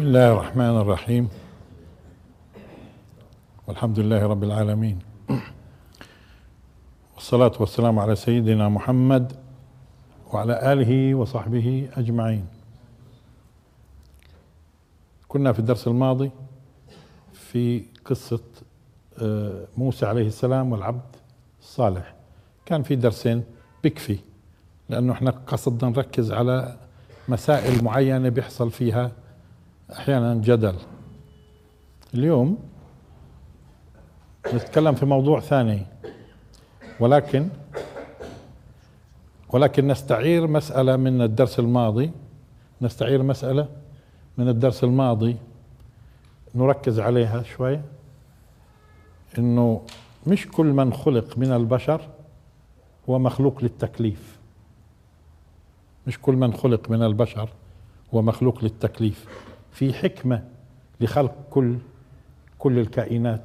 بسم الله الرحمن الرحيم. والحمد لله رب العالمين. والصلاة والسلام على سيدنا محمد وعلى آله وصحبه أجمعين. كنا في الدرس الماضي في قصة آه، موسى عليه السلام والعبد الصالح. كان في درسين بكفي لأنه إحنا قصدنا نركز على مسائل معينة بيحصل فيها أحيانا جدل. اليوم نتكلم في موضوع ثاني. ولكن ولكن نستعير مسألة من الدرس الماضي. نستعير مسألة من الدرس الماضي. نركز عليها شوي. إنه مش كل من خلق من البشر هو مخلوق للتكليف. مش كل من خلق من البشر هو مخلوق للتكليف. في حكمة لخلق كل كل الكائنات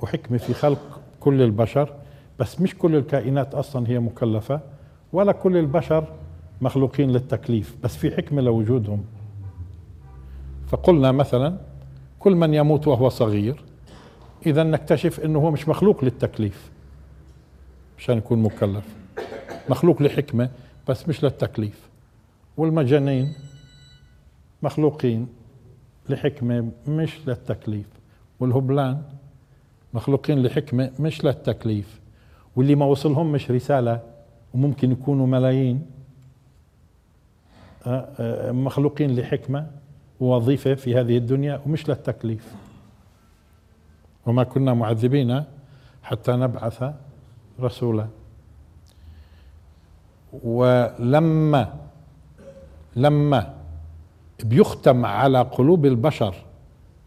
وحكمة في خلق كل البشر بس مش كل الكائنات أصلا هي مكلفة ولا كل البشر مخلوقين للتكليف بس في حكمة لوجودهم. فقلنا مثلا كل من يموت وهو صغير إذا نكتشف أنه هو مش مخلوق للتكليف مشان يكون مكلف. مخلوق لحكمة بس مش للتكليف. والمجانين مخلوقين. لحكمة مش للتكليف. والهبلان مخلوقين لحكمة مش للتكليف. واللي ما وصلهم مش رسالة وممكن يكونوا ملايين. آه، آه، مخلوقين لحكمة ووظيفة في هذه الدنيا ومش للتكليف. وما كنا معذبين حتى نبعث رسولا. ولما لما بيختم على قلوب البشر.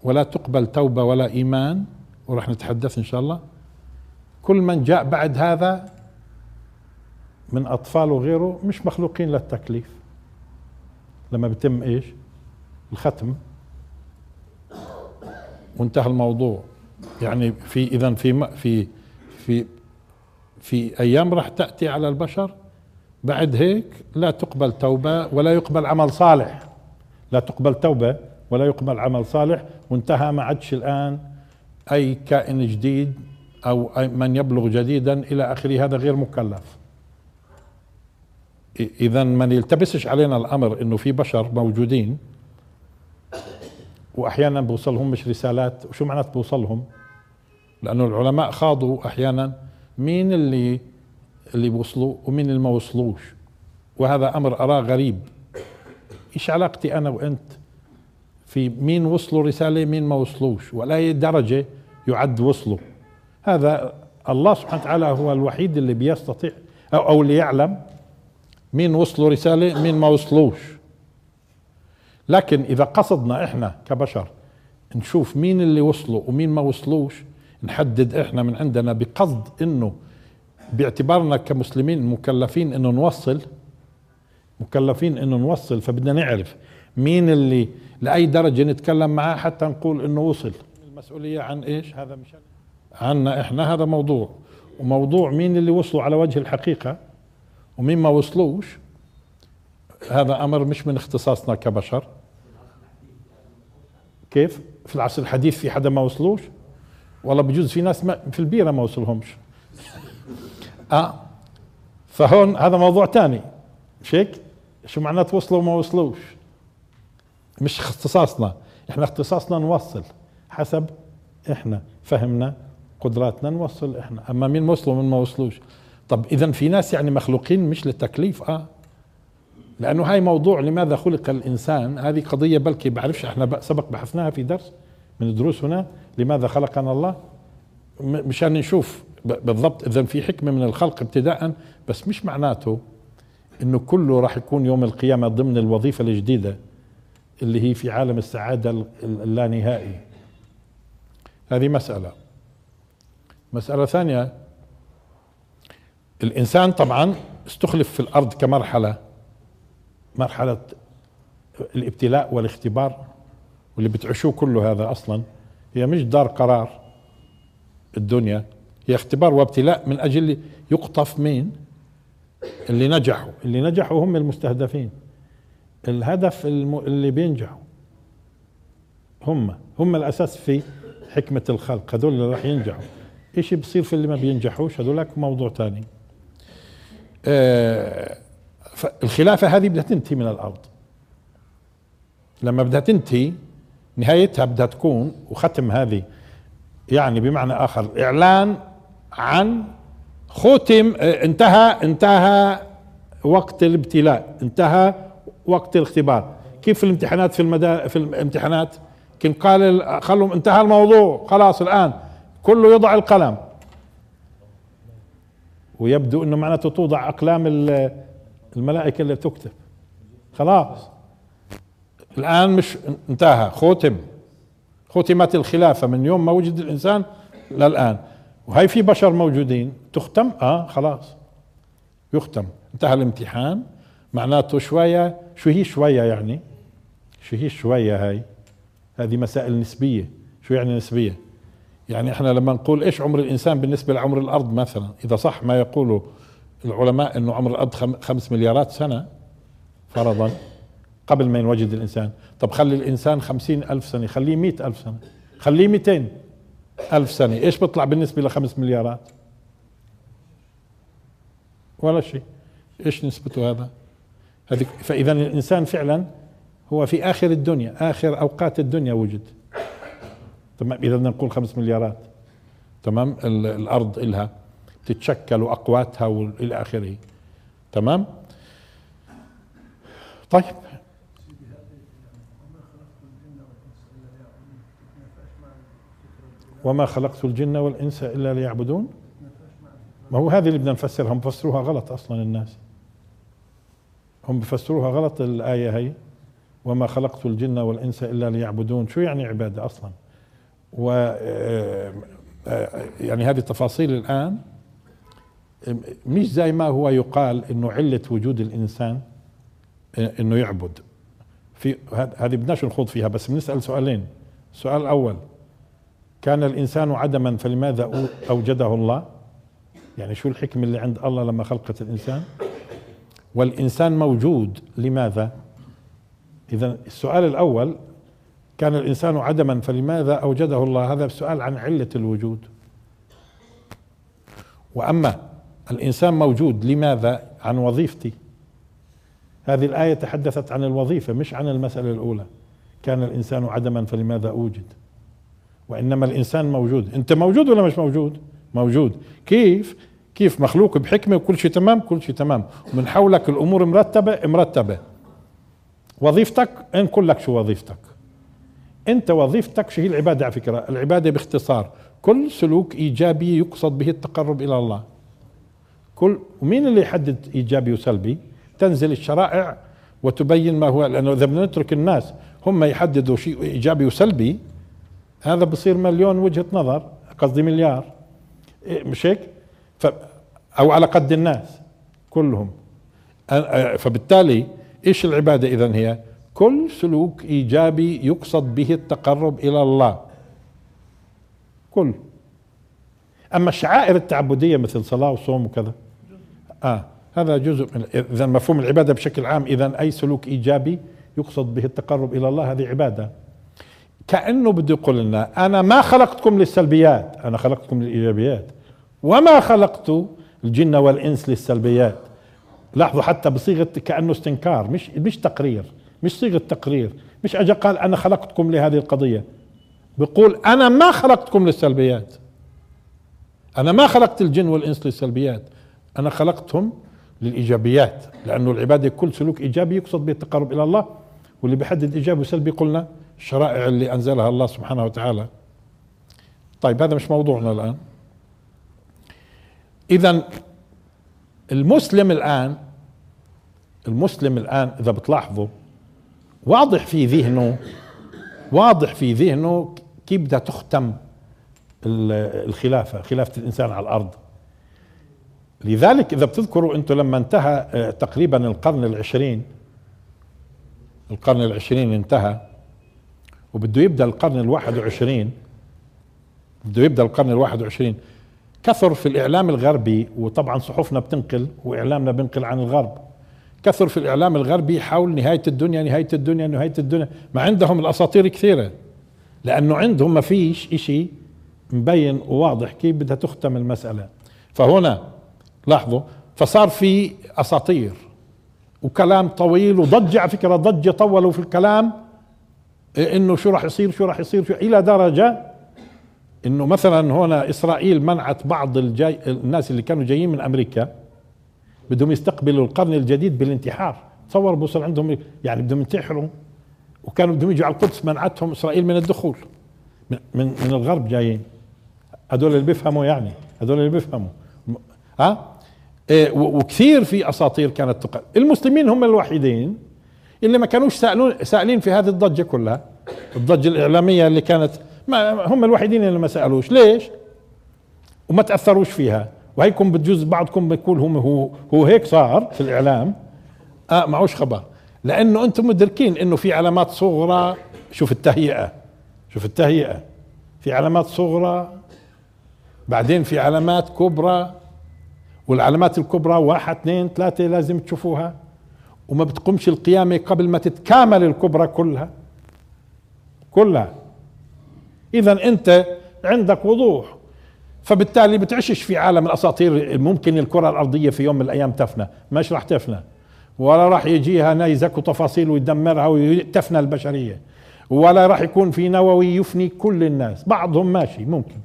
ولا تقبل توبة ولا إيمان. وراح نتحدث إن شاء الله. كل من جاء بعد هذا من أطفال وغيره مش مخلوقين للتكليف. لما بيتم إيش؟ الختم. وانتهى الموضوع. يعني في اذا في في في في أيام راح تأتي على البشر. بعد هيك لا تقبل توبة ولا يقبل عمل صالح. لا تقبل توبة ولا يقبل عمل صالح وانتهى ما عادش الآن أي كائن جديد أو أي من يبلغ جديدا إلى آخره. هذا غير مكلف. اذا ما يلتبسش علينا الأمر إنه في بشر موجودين واحيانا بوصلهم مش رسالات. وشو معنات بوصلهم؟ لأنه العلماء خاضوا أحيانا مين اللي اللي وصلوا ومين اللي ما وصلوش. وهذا أمر اراه غريب. إيش علاقتي أنا وأنت؟ في مين وصلوا رسالة مين ما وصلوش ولا أي درجة يعد وصلوا. هذا الله سبحانه وتعالى هو الوحيد اللي بيستطيع أو, أو اللي يعلم مين وصلوا رسالة مين ما وصلوش. لكن إذا قصدنا إحنا كبشر نشوف مين اللي وصلوا ومين ما وصلوش نحدد إحنا من عندنا بقصد إنه باعتبارنا كمسلمين مكلفين إنه نوصل مكلفين إنه نوصل فبدنا نعرف مين اللي لأي درجة نتكلم معاه حتى نقول إنه وصل. المسؤولية عن إيش؟ هذا مش عنا إحنا هذا موضوع. وموضوع مين اللي وصلوا على وجه الحقيقة ومين ما وصلوش هذا أمر مش من اختصاصنا كبشر. كيف؟ في العصر الحديث في حدا ما وصلوش؟ والله بجوز في ناس ما في البيرة ما وصلهمش. آه. فهون هذا موضوع ثاني مش هيك شو معنات وصلوا وما وصلوش؟ مش اختصاصنا. إحنا اختصاصنا نوصل حسب إحنا فهمنا قدراتنا نوصل إحنا. أما مين وصلوا ومين ما وصلوش. طب اذا في ناس يعني مخلوقين مش للتكليف آه. لأنه هاي موضوع لماذا خلق الإنسان؟ هذه قضية بلكي بعرفش إحنا سبق بحثناها في درس من الدروس هنا لماذا خلقنا الله. مشان نشوف بالضبط اذا في حكمة من الخلق ابتداء بس مش معناته إنه كله راح يكون يوم القيامة ضمن الوظيفة الجديدة اللي هي في عالم السعادة اللانهائي. هذه مسألة. مسألة ثانية. الإنسان طبعا استخلف في الأرض كمرحلة مرحلة الابتلاء والاختبار واللي بتعيشوه كله هذا أصلا. هي مش دار قرار الدنيا هي اختبار وابتلاء من أجل يقطف مين؟ اللي نجحوا اللي نجحوا هم المستهدفين. الهدف اللي بينجحوا هم هم الأساس في حكمة الخلق. هذول اللي راح ينجحوا. إيش بصير في اللي ما بينجحوش؟ هذولك موضوع ثاني آه الخلافة هذه بدها تنتهي من الأرض. لما بدها تنتهي نهايتها بدها تكون وختم هذه يعني بمعنى آخر إعلان عن ختم آه، انتهى انتهى وقت الابتلاء انتهى وقت الاختبار. كيف في الامتحانات في المدا في الامتحانات؟ كن قال خلهم انتهى الموضوع خلاص الآن كله يضع القلم. ويبدو إنه معناته توضع أقلام الملائكة اللي تكتب خلاص. الآن مش انتهى ختم. ختمت الخلافة من يوم ما وجد الإنسان للآن. وهي في بشر موجودين. تختم؟ آه خلاص. يختم. انتهى الامتحان. معناته شوية شو هي شوية يعني؟ شو هي شوية هاي؟ هذه مسائل نسبية. شو يعني نسبية؟ يعني إحنا لما نقول إيش عمر الإنسان بالنسبة لعمر الأرض مثلا؟ إذا صح ما يقوله العلماء إنه عمر الأرض خمس مليارات سنة فرضا قبل ما ينوجد الإنسان. طب خلي الإنسان خمسين ألف سنة خليه مئة ألف سنة خليه 200 ألف سنة. إيش بيطلع بالنسبة لخمس مليارات؟ ولا شيء. إيش نسبته هذا؟ هذه فإذا الإنسان فعلا هو في آخر الدنيا آخر أوقات الدنيا وجد. تمام؟ إذا بدنا نقول خمس مليارات. تمام؟ الأرض إلها تتشكل وأقواتها وإلى آخره. تمام؟ طيب. وما خلقت الجن والانس الا ليعبدون. ما هو هذه اللي بدنا نفسرها. هم بفسروها غلط أصلا الناس. هم بفسروها غلط الآية هي. وما خلقت الجن والانس الا ليعبدون. شو يعني عبادة أصلا؟ و آه، آه، يعني هذه التفاصيل الآن. مش زي ما هو يقال إنه علة وجود الإنسان آه، إنه يعبد. في هذه بدناش نخوض فيها بس بنسأل سؤالين. السؤال الأول كان الإنسان عدما فلماذا أوجده الله؟ يعني شو الحكمة اللي عند الله لما خلقت الإنسان؟ والإنسان موجود لماذا؟ إذا السؤال الأول كان الإنسان عدما فلماذا أوجده الله؟ هذا سؤال عن علة الوجود. وأما الإنسان موجود لماذا؟ عن وظيفتي. هذه الآية تحدثت عن الوظيفة مش عن المسألة الأولى. كان الإنسان عدما فلماذا أوجد؟ وإنما الإنسان موجود. أنت موجود ولا مش موجود؟ موجود. كيف؟ كيف مخلوق بحكمة وكل شيء تمام؟ كل شيء تمام. ومن حولك الأمور مرتبة؟ مرتبة. وظيفتك؟ إن لك شو وظيفتك؟ أنت وظيفتك شو هي العبادة على فكرة؟ العبادة باختصار. كل سلوك إيجابي يقصد به التقرب إلى الله. كل ومين اللي يحدد إيجابي وسلبي؟ تنزل الشرائع وتبين ما هو لأنه إذا بدنا الناس هم يحددوا شيء إيجابي وسلبي هذا بصير مليون وجهة نظر قصدي مليار. إيه، مش هيك؟ أو على قد الناس كلهم. فبالتالي إيش العبادة اذا هي؟ كل سلوك إيجابي يقصد به التقرب إلى الله. كل. أما الشعائر التعبدية مثل صلاة وصوم وكذا آه هذا جزء من اذا مفهوم العبادة بشكل عام اذا أي سلوك إيجابي يقصد به التقرب إلى الله هذه عبادة. كأنه بده يقول لنا أنا ما خلقتكم للسلبيات أنا خلقتكم للإيجابيات. وما خلقت الجن والإنس للسلبيات. لاحظوا حتى بصيغة كأنه استنكار مش مش تقرير مش صيغة تقرير مش اجى قال أنا خلقتكم لهذه القضية. بقول أنا ما خلقتكم للسلبيات. أنا ما خلقت الجن والإنس للسلبيات. أنا خلقتهم للإيجابيات لأنه العبادة كل سلوك إيجابي يقصد به التقرب إلى الله واللي بيحدد إيجابي وسلبي قلنا الشرائع اللي أنزلها الله سبحانه وتعالى. طيب هذا مش موضوعنا الآن. اذا المسلم الآن المسلم الآن إذا بتلاحظوا واضح في ذهنه واضح في ذهنه كيف بدها تختم الخلافة خلافة الإنسان على الأرض. لذلك إذا بتذكروا أنتم لما انتهى آه، تقريبا القرن العشرين القرن العشرين انتهى. وبده يبدأ القرن الواحد وعشرين بده يبدأ القرن الواحد وعشرين. كثر في الإعلام الغربي وطبعا صحفنا بتنقل وإعلامنا بنقل عن الغرب. كثر في الإعلام الغربي حول نهاية الدنيا نهاية الدنيا نهاية الدنيا. ما عندهم الأساطير كثيرة لأنه عندهم ما فيش إشي مبين وواضح كيف بدها تختم المسألة. فهنا لاحظوا فصار في أساطير وكلام طويل وضجة على فكرة ضجة طولوا في الكلام. إنه شو راح يصير شو راح يصير شو إلى درجة إنه مثلا هنا إسرائيل منعت بعض الجاي الناس اللي كانوا جايين من أمريكا بدهم يستقبلوا القرن الجديد بالانتحار. تصور بوصل عندهم يعني بدهم ينتحروا وكانوا بدهم يجوا على القدس منعتهم إسرائيل من الدخول من من, من الغرب جايين. هذول اللي بيفهموا يعني هذول اللي بيفهموا. ها إيه وكثير في أساطير كانت تقال المسلمين هم الوحيدين اللي ما كانوش سألون سائلين في هذه الضجة كلها. الضجة الإعلامية اللي كانت ما هم الوحيدين اللي ما سألوش. ليش؟ وما تأثروش فيها. وهيكم بتجوز بعضكم بيقول هم هو هو هيك صار في الإعلام. آه معوش خبر. لأنه أنتم مدركين إنه في علامات صغرى. شوف التهيئة. شوف التهيئة. في علامات صغرى بعدين في علامات كبرى. والعلامات الكبرى واحد اثنين ثلاثة لازم تشوفوها. وما بتقومش القيامة قبل ما تتكامل الكبرى كلها. كلها. إذا أنت عندك وضوح. فبالتالي بتعيشش في عالم الأساطير ممكن الكرة الأرضية في يوم من الأيام تفنى. مش راح تفنى. ولا راح يجيها نيزك وتفاصيل ويدمرها وتفنى البشرية. ولا راح يكون في نووي يفني كل الناس. بعضهم ماشي ممكن.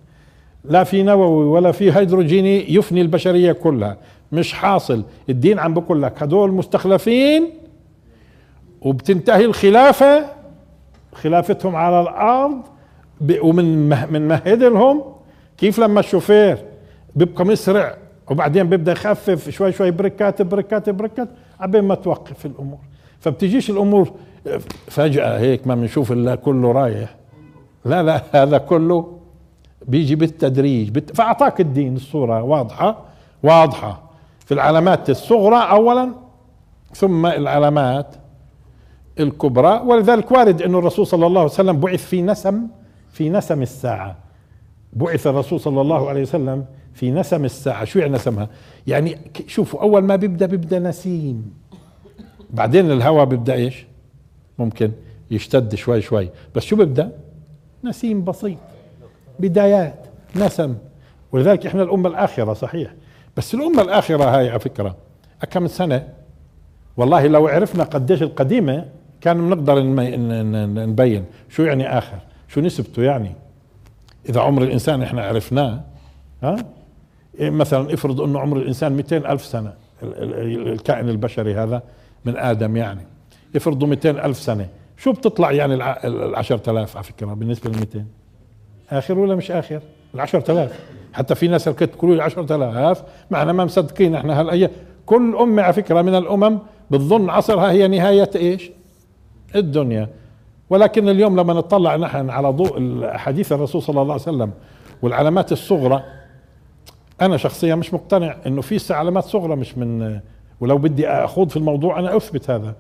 لا في نووي ولا في هيدروجيني يفني البشرية كلها. مش حاصل. الدين عم بقول لك هدول مستخلفين وبتنتهي الخلافة خلافتهم على الأرض ومن من مهد لهم كيف لما الشوفير بيبقى مسرع وبعدين بيبدأ يخفف شوي شوي بركات بركات بركات عبين ما توقف الأمور. فبتجيش الأمور فجأة هيك ما بنشوف إلا كله رايح. لا لا هذا كله بيجي بالتدريج بت... فأعطاك الدين الصورة واضحة واضحة. في العلامات الصغرى اولا ثم العلامات الكبرى. ولذلك وارد انه الرسول صلى الله عليه وسلم بعث في نسم في نسم الساعة. بعث الرسول صلى الله عليه وسلم في نسم الساعة. شو يعني نسمها؟ يعني شوفوا أول ما بيبدأ بيبدأ نسيم. بعدين الهواء بيبدأ إيش؟ ممكن يشتد شوي شوي. بس شو بيبدأ؟ نسيم بسيط. بدايات نسم. ولذلك إحنا الأمة الآخرة صحيح. بس الأمة الآخرة هاي على فكرة كم سنة؟ والله لو عرفنا قديش القديمة كان بنقدر نبين. شو يعني آخر؟ شو نسبته يعني؟ إذا عمر الإنسان إحنا عرفناه ها؟ إيه مثلا افرض إنه عمر الإنسان 200 ألف سنة الكائن البشري هذا من آدم يعني. افرضوا 200 ألف سنة شو بتطلع يعني ال 10000 على فكرة بالنسبة لل 200 آخر ولا مش آخر؟ ال 10000 حتى في ناس كنت تقولوا لي 10000 معنا ما مصدقين إحنا هالأيام. كل أمة على فكرة من الأمم بتظن عصرها هي نهاية إيش؟ الدنيا. ولكن اليوم لما نطلع نحن على ضوء حديث الرسول صلى الله عليه وسلم والعلامات الصغرى أنا شخصيا مش مقتنع إنه في علامات صغرى مش من ولو بدي أخوض في الموضوع أنا أثبت هذا.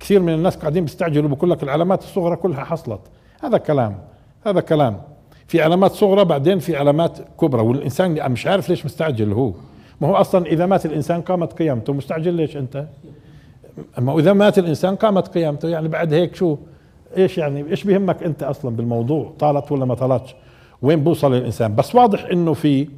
كثير من الناس قاعدين بيستعجلوا بقول لك العلامات الصغرى كلها حصلت. هذا كلام هذا كلام. في علامات صغرى بعدين في علامات كبرى. والإنسان مش عارف ليش مستعجل هو. ما هو أصلا إذا مات الإنسان قامت قيامته. مستعجل ليش أنت؟ أما إذا مات الإنسان قامت قيامته. يعني بعد هيك شو؟ إيش يعني؟ إيش بيهمك أنت أصلا بالموضوع؟ طالت ولا ما طالتش؟ وين بوصل الإنسان؟ بس واضح إنه في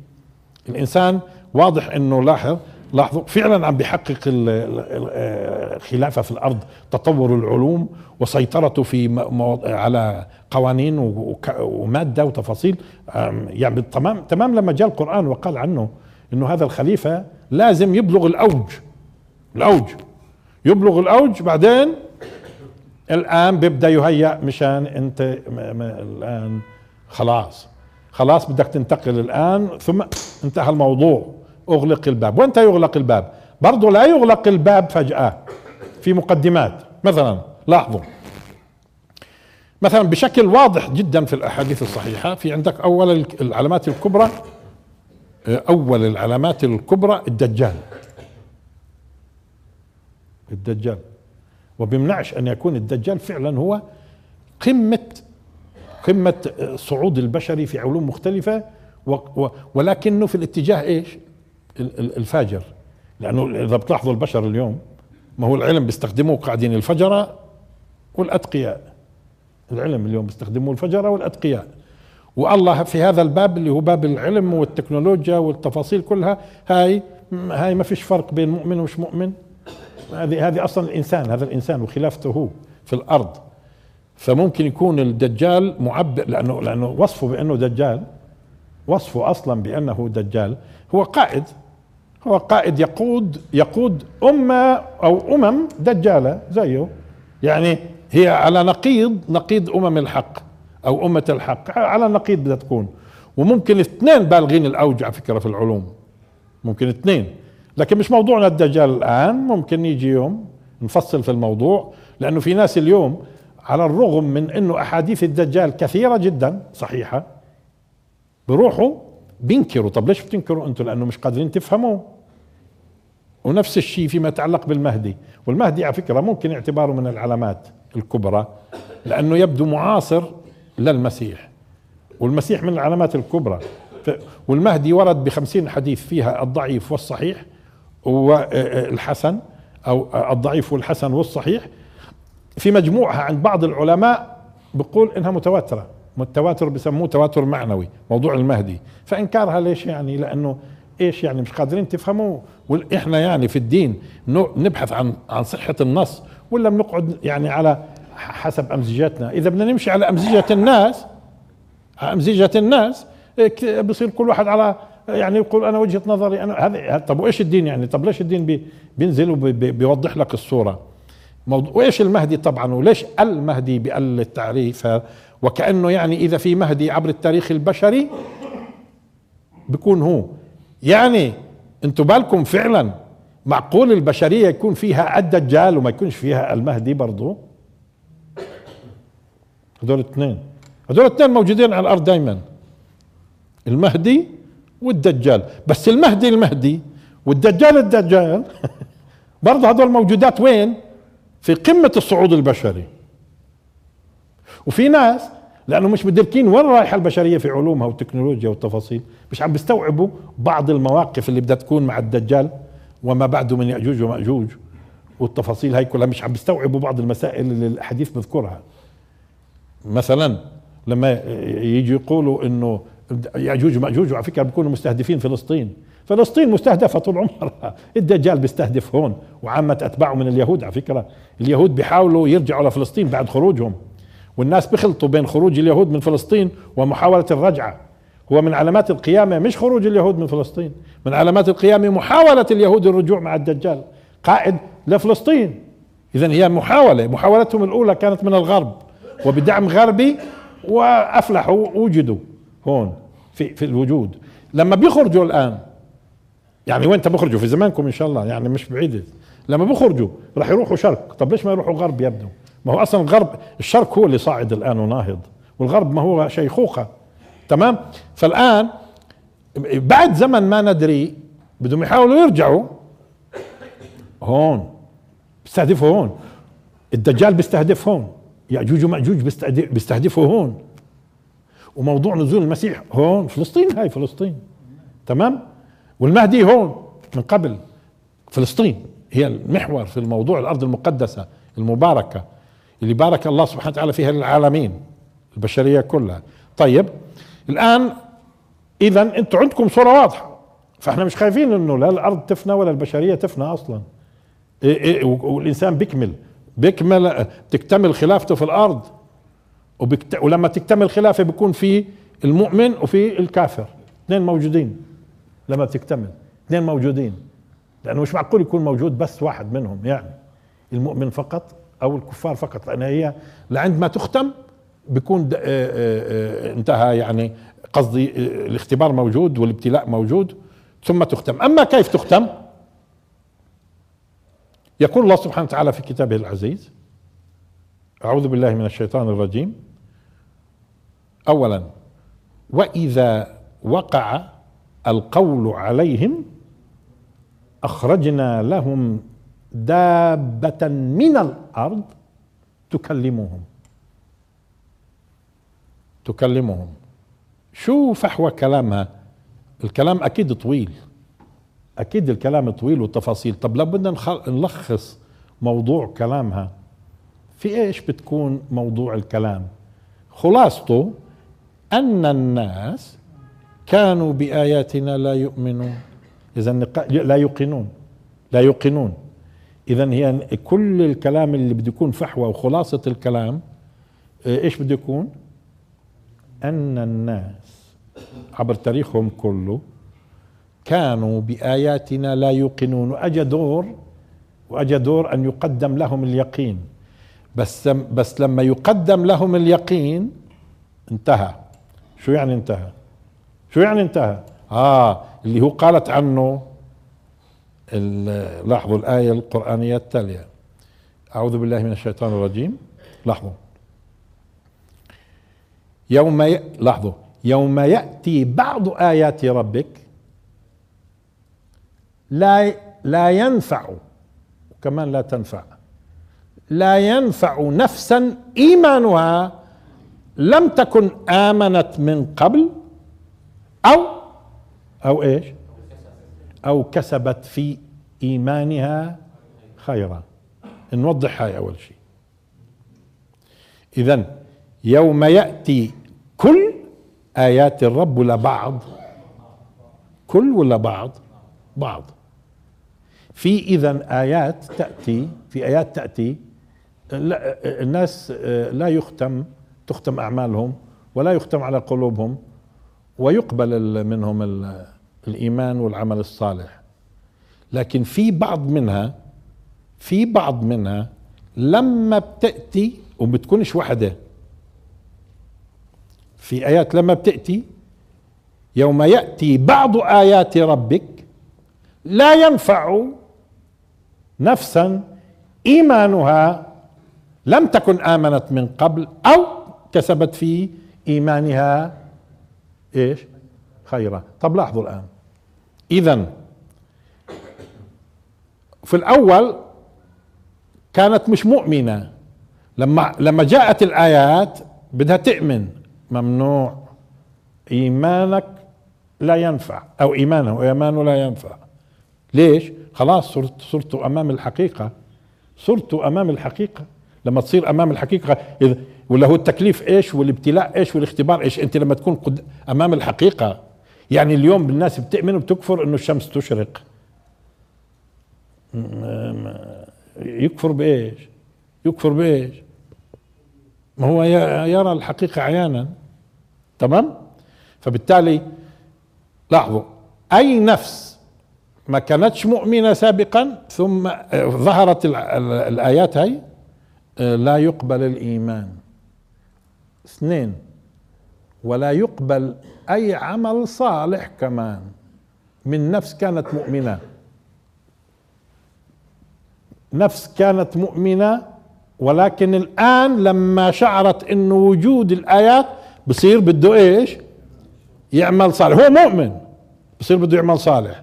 الإنسان واضح إنه لاحظ لاحظوا فعلا عم بيحقق الخلافه في الأرض تطور العلوم وسيطرته في على قوانين ومادة وتفاصيل. يعني تمام تمام لما جاء القرآن وقال عنه إنه هذا الخليفة لازم يبلغ الأوج الأوج. يبلغ الأوج بعدين الآن بيبدأ يهيأ مشان أنت الآن خلاص. خلاص بدك تنتقل الآن ثم انتهى الموضوع. أغلق الباب. وانت يغلق الباب؟ برضه لا يغلق الباب فجأة. في مقدمات. مثلا لاحظوا. مثلا بشكل واضح جدا في الأحاديث الصحيحة في عندك أول العلامات الكبرى أول العلامات الكبرى الدجال. الدجال. وبيمنعش أن يكون الدجال فعلا هو قمة قمة صعود البشري في علوم مختلفة ولكنه في الاتجاه إيش؟ الفاجر. لأنه إذا بتلاحظوا البشر اليوم ما هو العلم بيستخدموه قاعدين الفجرة والأتقياء. العلم اليوم بيستخدموه الفجرة والأتقياء. والله في هذا الباب اللي هو باب العلم والتكنولوجيا والتفاصيل كلها هاي هاي ما فيش فرق بين مؤمن ومش مؤمن. هذه هذه أصلا الإنسان هذا الإنسان وخلافته هو في الأرض. فممكن يكون الدجال معبر لأنه لأنه وصفه بأنه دجال وصفه أصلا بأنه دجال هو قائد. هو قائد يقود يقود أمة أو أمم دجالة زيه. يعني هي على نقيض نقيض أمم الحق أو أمة الحق على نقيض بدها تكون. وممكن اثنين بالغين الاوج على فكره في العلوم. ممكن اثنين. لكن مش موضوعنا الدجال الآن ممكن يجي يوم نفصل في الموضوع لأنه في ناس اليوم على الرغم من إنه أحاديث الدجال كثيرة جدا صحيحة بروحوا بينكروا. طب ليش بتنكروا أنتم؟ لأنه مش قادرين تفهموا. ونفس الشيء فيما يتعلق بالمهدي. والمهدي على فكرة ممكن اعتباره من العلامات الكبرى لأنه يبدو معاصر للمسيح. والمسيح من العلامات الكبرى. والمهدي ورد بخمسين حديث فيها الضعيف والصحيح والحسن أو الضعيف والحسن والصحيح. في مجموعها عند بعض العلماء بيقول إنها متواترة. التواتر بسموه تواتر معنوي موضوع المهدي. فإنكارها ليش يعني؟ لأنه إيش يعني؟ مش قادرين تفهموا؟ إحنا يعني في الدين نبحث عن عن صحة النص ولا بنقعد يعني على حسب أمزجتنا؟ إذا بدنا نمشي على أمزجة الناس أمزجة الناس إيه، بصير كل واحد على يعني يقول أنا وجهة نظري أنا هذا طب وإيش الدين يعني؟ طب ليش الدين بينزل وبيوضح لك الصورة؟ موضوع وإيش المهدي طبعا؟ وليش المهدي بقل التعريف؟ وكأنه يعني إذا في مهدي عبر التاريخ البشري بيكون هو. يعني أنتم بالكم فعلا معقول البشرية يكون فيها الدجال وما يكونش فيها المهدي برضه هذول الاثنين هذول الاثنين موجودين على الأرض دائما المهدي والدجال. بس المهدي المهدي والدجال الدجال. برضه هذول موجودات وين؟ في قمة الصعود البشري. وفي ناس لأنه مش مدركين وين رايحة البشرية في علومها والتكنولوجيا والتفاصيل مش عم بيستوعبوا بعض المواقف اللي بدها تكون مع الدجال وما بعده من يأجوج ومأجوج والتفاصيل هاي كلها. مش عم بيستوعبوا بعض المسائل اللي الحديث بذكرها. مثلا لما يجي يقولوا إنه يأجوج ومأجوج وعلى فكرة بيكونوا مستهدفين فلسطين. فلسطين مستهدفة طول عمرها. الدجال بيستهدف هون وعامة أتباعه من اليهود على فكرة. اليهود بيحاولوا يرجعوا لفلسطين بعد خروجهم. والناس بيخلطوا بين خروج اليهود من فلسطين ومحاولة الرجعة. هو من علامات القيامة مش خروج اليهود من فلسطين. من علامات القيامة محاولة اليهود الرجوع مع الدجال. قائد لفلسطين. اذا هي محاولة. محاولتهم الأولى كانت من الغرب. وبدعم غربي وأفلحوا وجدوا هون في في الوجود. لما بيخرجوا الآن يعني وين بيخرجوا في زمانكم إن شاء الله. يعني مش بعيد. لما بيخرجوا راح يروحوا شرق. طب ليش ما يروحوا غرب يبدو؟ ما هو أصلا الغرب الشرق هو اللي صاعد الآن وناهض والغرب ما هو شيخوخة. تمام؟ فالآن بعد زمن ما ندري بدهم يحاولوا يرجعوا هون بيستهدفوا هون. الدجال بيستهدف هون. يأجوج ومأجوج بيستهدفوا هون. وموضوع نزول المسيح هون فلسطين هاي فلسطين. تمام؟ والمهدي هون من قبل فلسطين. هي المحور في الموضوع الأرض المقدسة المباركة. اللي بارك الله سبحانه وتعالى فيها للعالمين البشرية كلها. طيب الآن إذا أنتم عندكم صورة واضحة فإحنا مش خايفين إنه لا الأرض تفنى ولا البشرية تفنى أصلا. إيه إيه والإنسان بيكمل بيكمل تكتمل خلافته في الأرض وبكت... ولما تكتمل خلافة بيكون في المؤمن وفي الكافر. اثنين موجودين لما تكتمل اثنين موجودين لأنه مش معقول يكون موجود بس واحد منهم يعني المؤمن فقط أو الكفار فقط لأن هي لعند ما تختم بيكون آه، آه، آه، انتهى يعني قصدي الاختبار موجود والابتلاء موجود ثم تختم. أما كيف تختم؟ يقول الله سبحانه وتعالى في كتابه العزيز أعوذ بالله من الشيطان الرجيم. اولا وإذا وقع القول عليهم أخرجنا لهم دابة من الأرض تكلمهم. تكلمهم. شو فحوى كلامها. الكلام أكيد طويل. أكيد الكلام طويل والتفاصيل. طب لو بدنا نلخص موضوع كلامها. في إيش بتكون موضوع الكلام؟ خلاصته أن الناس كانوا بآياتنا لا يؤمنون. اذا لا يوقنون. لا يوقنون. اذا هي كل الكلام اللي بده يكون فحوى وخلاصة الكلام إيش بده يكون؟ أن الناس عبر تاريخهم كله كانوا بآياتنا لا يوقنون واجى دور واجى دور أن يقدم لهم اليقين. بس بس لما يقدم لهم اليقين انتهى. شو يعني انتهى؟ شو يعني انتهى؟ آه اللي هو قالت عنه لاحظوا الآية القرآنية التالية. أعوذ بالله من الشيطان الرجيم. لاحظوا. يوم ي... لاحظوا. يوم يأتي بعض آيات ربك لا لا ينفع وكمان لا تنفع. لا ينفع نفسا إيمانها لم تكن آمنت من قبل أو أو إيش؟ أو كسبت في إيمانها خيرا. نوضح هاي أول شيء. اذا يوم يأتي كل آيات الرب ولا بعض كل ولا بعض؟ بعض. في إذا آيات تأتي في آيات تأتي الناس لا يختم تختم أعمالهم ولا يختم على قلوبهم ويقبل منهم الإيمان والعمل الصالح. لكن في بعض منها في بعض منها لما بتأتي وبتكونش وحدة. في آيات لما بتأتي يوم يأتي بعض آيات ربك لا ينفع نفسا إيمانها لم تكن آمنت من قبل أو كسبت في إيمانها إيش؟ خيرا. طب لاحظوا الآن. اذا في الأول كانت مش مؤمنة. لما لما جاءت الآيات بدها تؤمن. ممنوع. إيمانك لا ينفع. أو إيمانه وايمانه لا ينفع. ليش؟ خلاص صرت صرتوا أمام الحقيقة. صرتوا أمام الحقيقة. لما تصير أمام الحقيقة إذا ولا هو التكليف إيش والابتلاء إيش والاختبار إيش أنت لما تكون قد أمام الحقيقة. يعني اليوم الناس بتؤمن وبتكفر إنه الشمس تشرق. يكفر بإيش؟ يكفر بإيش؟ ما هو يرى الحقيقة عيانا. تمام؟ فبالتالي لاحظوا أي نفس ما كانتش مؤمنة سابقا ثم ظهرت الآيات هاي لا يقبل الإيمان. اثنين ولا يقبل أي عمل صالح كمان. من نفس كانت مؤمنة. نفس كانت مؤمنة ولكن الآن لما شعرت إنه وجود الآيات بصير بده إيش؟ يعمل صالح. هو مؤمن بصير بده يعمل صالح.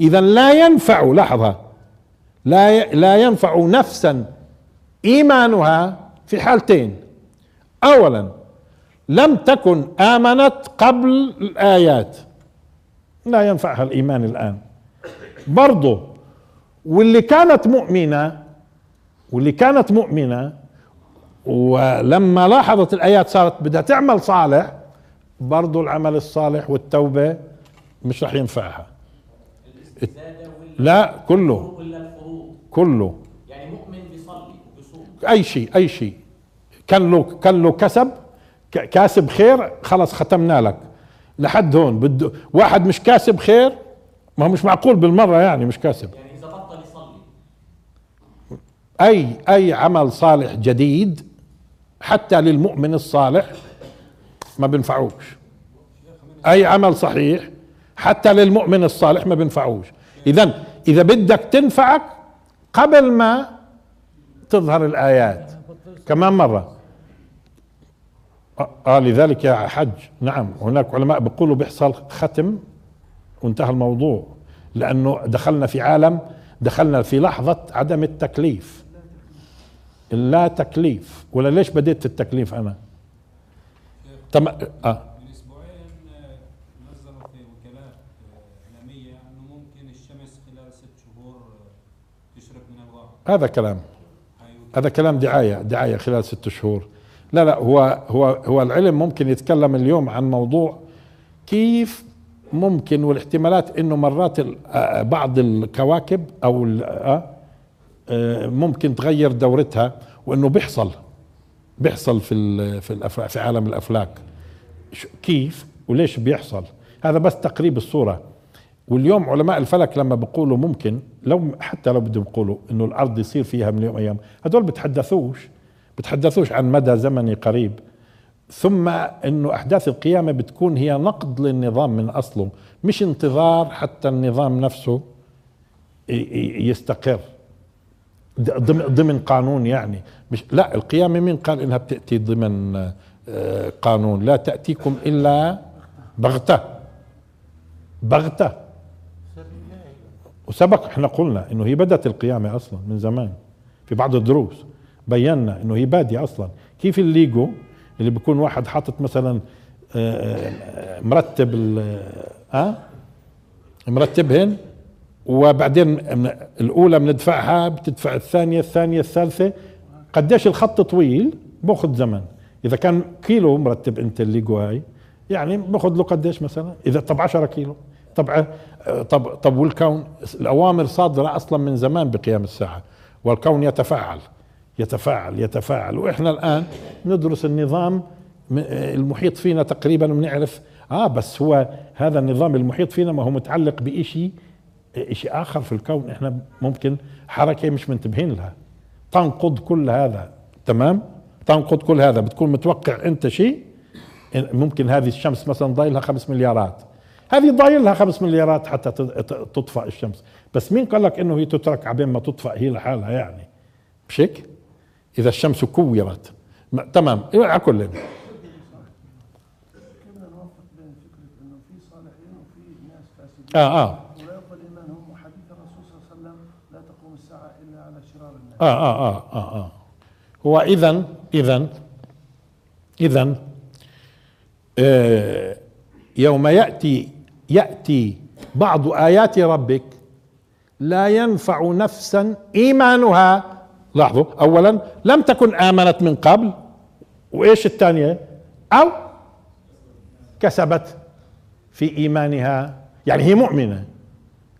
اذا لا ينفع لحظة لا لا ينفع نفسا إيمانها في حالتين. اولا لم تكن آمنت قبل الآيات. لا ينفعها الإيمان الآن. برضه واللي كانت مؤمنة واللي كانت مؤمنة ولما لاحظت الآيات صارت بدها تعمل صالح برضه العمل الصالح والتوبة مش رح ينفعها. لا كله كله. يعني مؤمن بيصلي وبيصوم أي شيء أي شيء. كان له كان له كسب كاسب خير خلص ختمنا لك. لحد هون بده واحد مش كاسب خير ما هو مش معقول بالمرة يعني مش كاسب. يعني إذا بطل يصلي. اي أي عمل صالح جديد حتى للمؤمن الصالح ما بنفعوش أي عمل صحيح حتى للمؤمن الصالح ما بنفعوش اذا إذا بدك تنفعك قبل ما تظهر الآيات كمان مرة. آه لذلك يا حج نعم هناك علماء بيقولوا بيحصل ختم وانتهى الموضوع لأنه دخلنا في عالم دخلنا في لحظة عدم التكليف. لا تكليف. ولا ليش بديت التكليف أنا؟ تم آه. هذا كلام. هذا كلام دعاية دعاية خلال ست شهور. لا لا هو هو هو العلم ممكن يتكلم اليوم عن موضوع كيف ممكن والاحتمالات إنه مرات آه، بعض الكواكب أو آه، آه، ممكن تغير دورتها وإنه بيحصل بيحصل في في في عالم الأفلاك. كيف وليش بيحصل؟ هذا بس تقريب الصورة. واليوم علماء الفلك لما بيقولوا ممكن لو حتى لو بدهم يقولوا إنه الأرض يصير فيها من يوم أيام هذول بتحدثوش. بتحدثوش عن مدى زمني قريب. ثم إنه أحداث القيامة بتكون هي نقد للنظام من أصله مش انتظار حتى النظام نفسه يستقر. ضمن قانون يعني. مش لا القيامة مين قال إنها بتأتي ضمن آه، قانون؟ لا تأتيكم إلا بغتة. بغتة. وسبق إحنا قلنا إنه هي بدأت القيامة أصلا من زمان في بعض الدروس. بينا إنه هي بادية أصلا. كيف الليجو اللي بيكون واحد حاطط مثلا آه، آه، مرتب آه مرتبهن وبعدين الأولى بندفعها بتدفع الثانية الثانية الثالثة. قديش الخط طويل؟ بأخذ زمن. إذا كان كيلو مرتب أنت الليجو هاي يعني بأخذ له قديش مثلا؟ إذا طب 10 كيلو. طب طب طب والكون؟ الأوامر صادرة أصلا من زمان بقيام الساعة والكون يتفاعل. يتفاعل يتفاعل. وإحنا الآن ندرس النظام المحيط فينا تقريبا ونعرف آه بس هو هذا النظام المحيط فينا ما هو متعلق بشيء شيء آخر في الكون. إحنا ممكن حركة مش منتبهين لها. تنقض كل هذا. تمام؟ تنقض كل هذا. بتكون متوقع أنت شيء ممكن هذه الشمس مثلا ضايلها خمس مليارات. هذه ضايل لها خمس مليارات حتى تطفأ الشمس. بس مين قال لك إنه هي تترك عبين ما تطفأ؟ هي لحالها يعني. هيك إذا الشمس كورت. تمام. على كل. آه آه. آه آه آه آه آه. هو إذا إذا إذا آه يوم يأتي يأتي بعض آيات ربك لا ينفع نفسا إيمانها. لاحظوا. أولا لم تكن آمنت من قبل. وإيش الثانية؟ أو كسبت في إيمانها. يعني هي مؤمنة.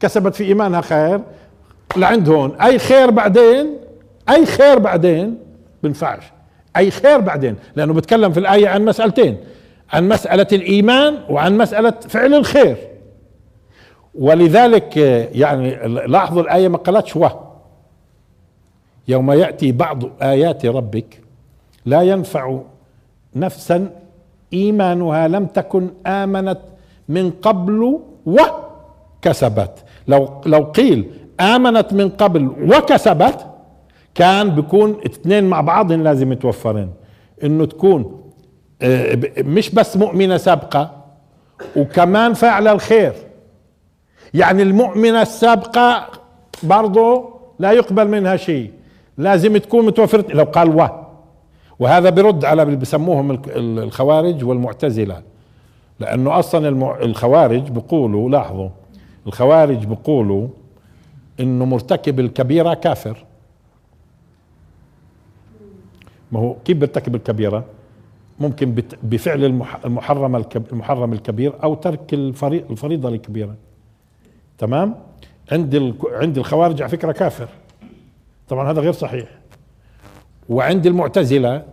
كسبت في إيمانها خير. لعند هون أي خير بعدين؟ أي خير بعدين؟ بنفعش. أي خير بعدين؟ لأنه بتكلم في الآية عن مسألتين. عن مسألة الإيمان وعن مسألة فعل الخير. ولذلك يعني لاحظوا الآية ما قالتش و يوم يأتي بعض آيات ربك لا ينفع نفسا إيمانها لم تكن آمنت من قبل وكسبت. لو لو قيل آمنت من قبل وكسبت كان بيكون اثنين مع بعض لازم يتوفرين إنه تكون آه، مش بس مؤمنة سابقة وكمان فاعل الخير. يعني المؤمنة السابقة برضه لا يقبل منها شيء. لازم تكون متوفرة. لو قال و وهذا برد على اللي بسموهم الخوارج والمعتزلة. لأنه أصلا الخوارج بيقولوا لاحظوا الخوارج بيقولوا إنه مرتكب الكبيرة كافر. ما هو كيف بيرتكب الكبيرة؟ ممكن بفعل المحرم المحرم الكبير أو ترك الفريضة الكبيرة. تمام؟ عند عند الخوارج على فكرة كافر. طبعا هذا غير صحيح. وعند المعتزلة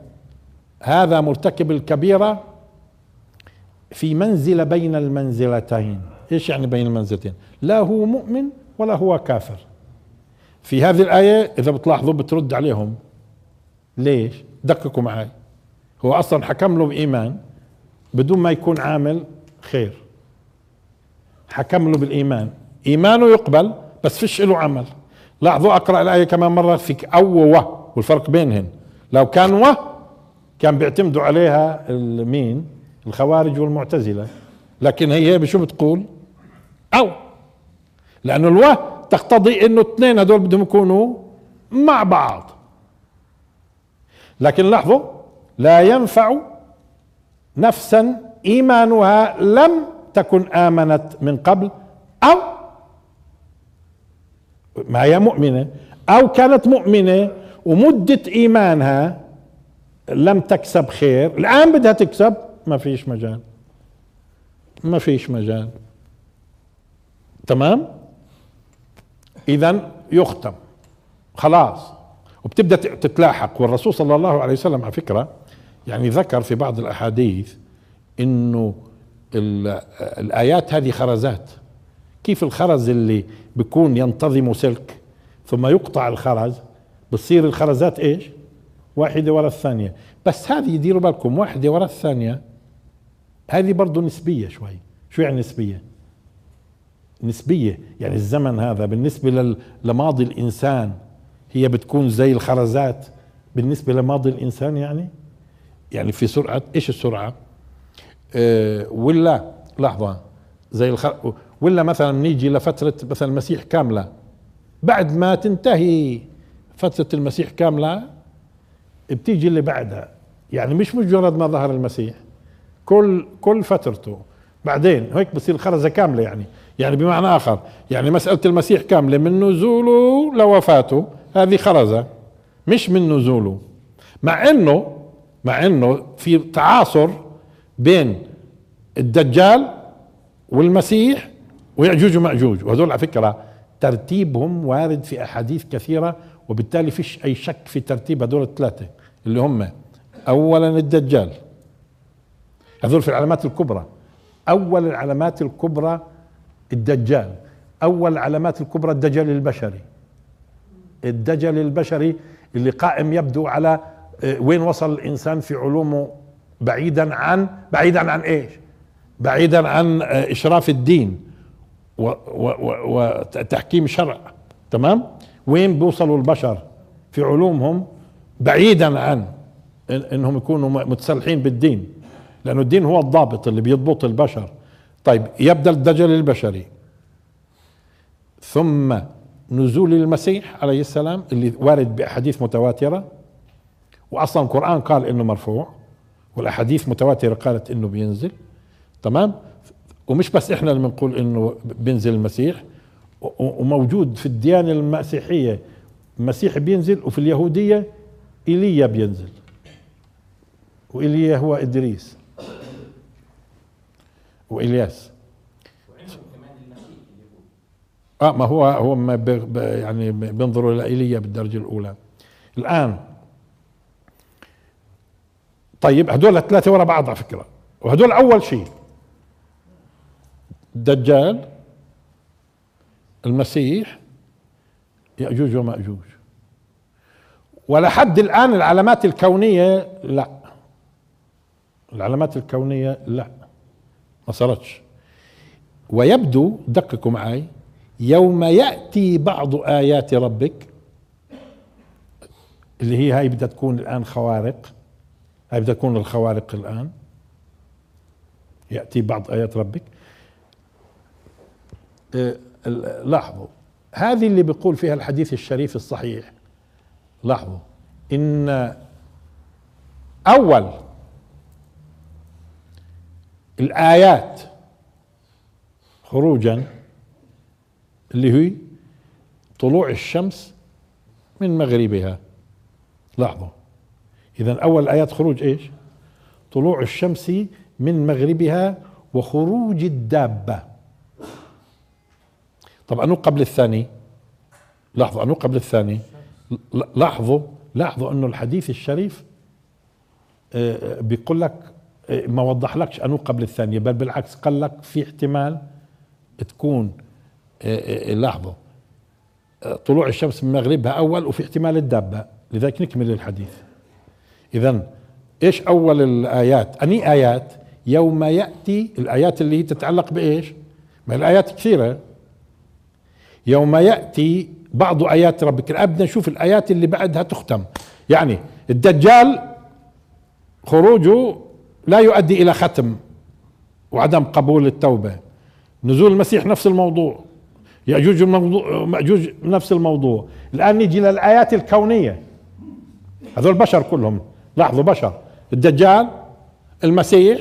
هذا مرتكب الكبيرة في منزلة بين المنزلتين. إيش يعني بين المنزلتين؟ لا هو مؤمن ولا هو كافر. في هذه الآية إذا بتلاحظوا بترد عليهم. ليش؟ دققوا معي. هو أصلا حكم له بايمان بدون ما يكون عامل خير. حكم له بالإيمان. إيمانه يقبل بس فيش له عمل. لاحظوا أقرأ الآية كمان مره في أو و والفرق بينهن. لو كان و كان بيعتمدوا عليها مين الخوارج والمعتزلة. لكن هي بشو بتقول؟ أو. لأنه ألو تقتضي إنه اثنين هدول بدهم يكونوا مع بعض. لكن لاحظوا لا ينفع نفسا إيمانها لم تكن آمنت من قبل. أو. ما هي مؤمنة؟ أو كانت مؤمنة ومدة إيمانها لم تكسب خير الآن بدها تكسب ما فيش مجال. ما فيش مجال. تمام؟ إذا يختم. خلاص. وبتبدأ تتلاحق. والرسول صلى الله عليه وسلم على فكرة يعني ذكر في بعض الأحاديث إنه الآيات هذه خرزات. كيف الخرز اللي بيكون ينتظم سلك ثم يقطع الخرز بتصير الخرزات إيش؟ واحدة ورا الثانية. بس هذه ديروا بالكم واحدة ورا الثانية هذه برضه نسبية شوي. شو يعني نسبية؟ نسبية. يعني الزمن هذا بالنسبة لماضي الإنسان هي بتكون زي الخرزات. بالنسبة لماضي الإنسان يعني؟ يعني في سرعة إيش السرعة؟ أه ولا لحظة زي الخر... ولا مثلا نيجي لفترة مثلا المسيح كاملة. بعد ما تنتهي فترة المسيح كاملة بتيجي اللي بعدها. يعني مش مجرد ما ظهر المسيح كل كل فترته. بعدين هيك بصير خرزة كاملة يعني. يعني بمعنى آخر يعني مسألة المسيح كاملة من نزوله لوفاته هذه خرزة. مش من نزوله. مع إنه مع إنه في تعاصر بين الدجال والمسيح ويأجوج ومأجوج. وهذول على فكرة ترتيبهم وارد في أحاديث كثيرة وبالتالي فيش أي شك في ترتيب هذول الثلاثة اللي هم أولا الدجال. هذول في العلامات الكبرى. أول العلامات الكبرى الدجال. أول العلامات الكبرى الدجال البشري. الدجل البشري اللي قائم يبدو على آه، وين وصل الإنسان في علومه بعيدا عن بعيدا عن إيش؟ بعيدا عن آه، إشراف الدين. وتحكيم شرع تمام؟ وين بيوصلوا البشر؟ في علومهم بعيدا عن إنهم يكونوا متسلحين بالدين لأنه الدين هو الضابط اللي بيضبط البشر. طيب يبدأ الدجل البشري. ثم نزول المسيح عليه السلام اللي وارد بأحاديث متواترة. واصلا القرآن قال إنه مرفوع والأحاديث متواترة قالت إنه بينزل تمام؟ ومش بس إحنا اللي بنقول إنه بينزل المسيح وموجود في الديانة المسيحية المسيح بينزل وفي اليهودية إيليا بينزل وإيليا هو إدريس وإلياس. آه ما هو هو ما يعني بينظروا إلى إيليا بالدرجة الأولى. الآن طيب هدول ثلاثة ورا بعض على فكرة وهدول أول شيء. الدجال المسيح يأجوج ومأجوج ولحد الآن العلامات الكونية لا. العلامات الكونية لا. ما صارتش. ويبدو دققوا معي يوم يأتي بعض آيات ربك اللي هي هاي بدها تكون الآن خوارق. هاي بدها تكون الخوارق الآن. يأتي بعض آيات ربك. لاحظوا. هذه اللي بيقول فيها الحديث الشريف الصحيح. لاحظوا. إن أول الآيات خروجا اللي هي طلوع الشمس من مغربها. لاحظوا. اذا أول ايات خروج إيش؟ طلوع الشمس من مغربها وخروج الدابة. طب أنو قبل الثاني؟ لاحظوا أنو قبل الثاني؟ لاحظوا لاحظوا أنه الحديث الشريف آه، بيقول لك آه، ما وضح لكش أنو قبل الثانية بل بالعكس قال لك في احتمال تكون آه، لاحظوا طلوع الشمس من مغربها أول وفي احتمال الدابة. لذلك نكمل الحديث. إذا إيش أول الآيات؟ أني آيات؟ يوم يأتي الآيات اللي هي تتعلق بإيش؟ ما الآيات كثيرة. يوم يأتي بعض آيات ربك. الآن بدنا نشوف الآيات اللي بعدها تختم. يعني الدجال خروجه لا يؤدي إلى ختم وعدم قبول التوبة. نزول المسيح نفس الموضوع. يأجوج الموضوع مأجوج نفس الموضوع. الآن نيجي للآيات الكونية. هذول بشر كلهم. لاحظوا بشر. الدجال المسيح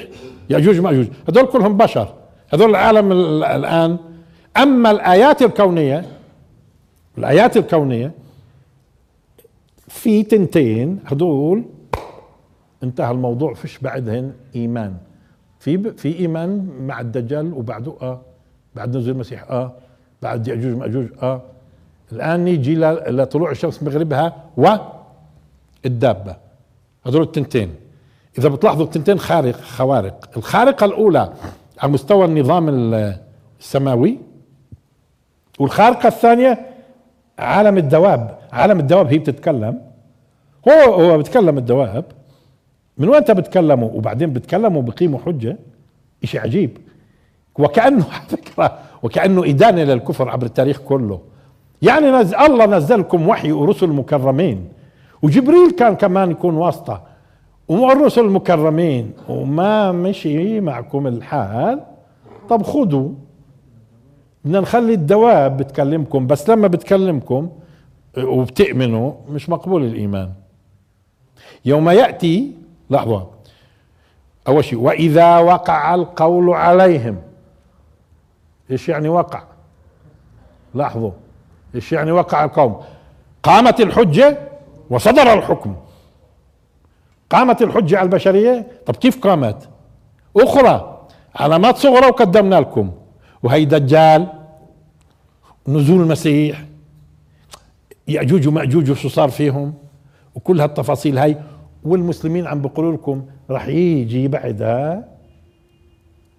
يأجوج مأجوج. هذول كلهم بشر. هذول العالم الآن أما الآيات الكونية الآيات الكونية في تنتين هدول انتهى الموضوع فيش بعدهن إيمان. في في إيمان مع الدجال وبعده آه بعد نزول المسيح آه بعد يأجوج ماجوج آه. الآن نيجي لطلوع الشمس مغربها والدابه هذول التنتين. إذا بتلاحظوا التنتين خارق خوارق. الخارقة الأولى على مستوى النظام السماوي والخارقة الثانية عالم الدواب. عالم الدواب هي بتتكلم. هو هو بتكلم الدواب. من وين بتكلموا وبعدين بتكلموا بقيموا حجة. شيء عجيب. وكأنه على فكرة وكأنه إدانة للكفر عبر التاريخ كله. يعني نزل الله نزلكم وحي ورسل مكرمين. وجبريل كان كمان يكون واسطة. والرسل المكرمين وما مشي معكم الحال. طب خذوا. بدنا نخلي الدواب بتكلمكم بس لما بتكلمكم وبتؤمنوا مش مقبول الإيمان. يوم يأتي لحظة. أول شيء وإذا وقع القول عليهم. إيش يعني وقع؟ لاحظوا إيش يعني وقع القوم؟ قامت الحجة وصدر الحكم. قامت الحجة على البشرية؟ طب كيف قامت؟ أخرى. علامات صغرى وقدمنا لكم. وهي دجال نزول المسيح يأجوج ومأجوج وشو صار فيهم وكل هالتفاصيل هاي والمسلمين عم بيقولوا لكم رح يجي بعدها.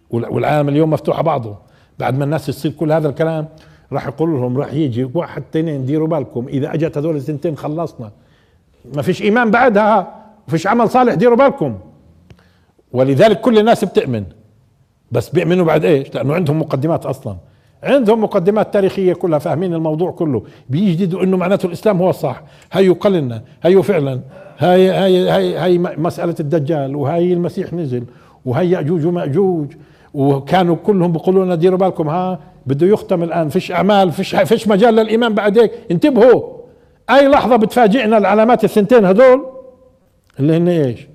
والعالم اليوم مفتوح على بعضه. بعد ما الناس تصير كل هذا الكلام راح يقول لهم راح يجي واحد اثنين ديروا بالكم. إذا أجت هذول الثنتين خلصنا. ما فيش إيمان بعدها. ما فيش عمل صالح ديروا بالكم. ولذلك كل الناس بتؤمن. بس بيؤمنوا بعد إيش؟ لأنه عندهم مقدمات أصلا. عندهم مقدمات تاريخية كلها فاهمين الموضوع كله. بيجددوا إنه معناته الإسلام هو الصح. هيو قلنا هيو فعلا. هاي هاي هاي هاي مسألة الدجال وهاي المسيح نزل وهي يأجوج ومأجوج وكانوا كلهم بيقولوا لنا ديروا بالكم ها بده يختم الآن. فيش أعمال فيش فيش مجال للإيمان بعد هيك. انتبهوا. أي لحظة بتفاجئنا العلامات الثنتين هذول اللي هن إيش؟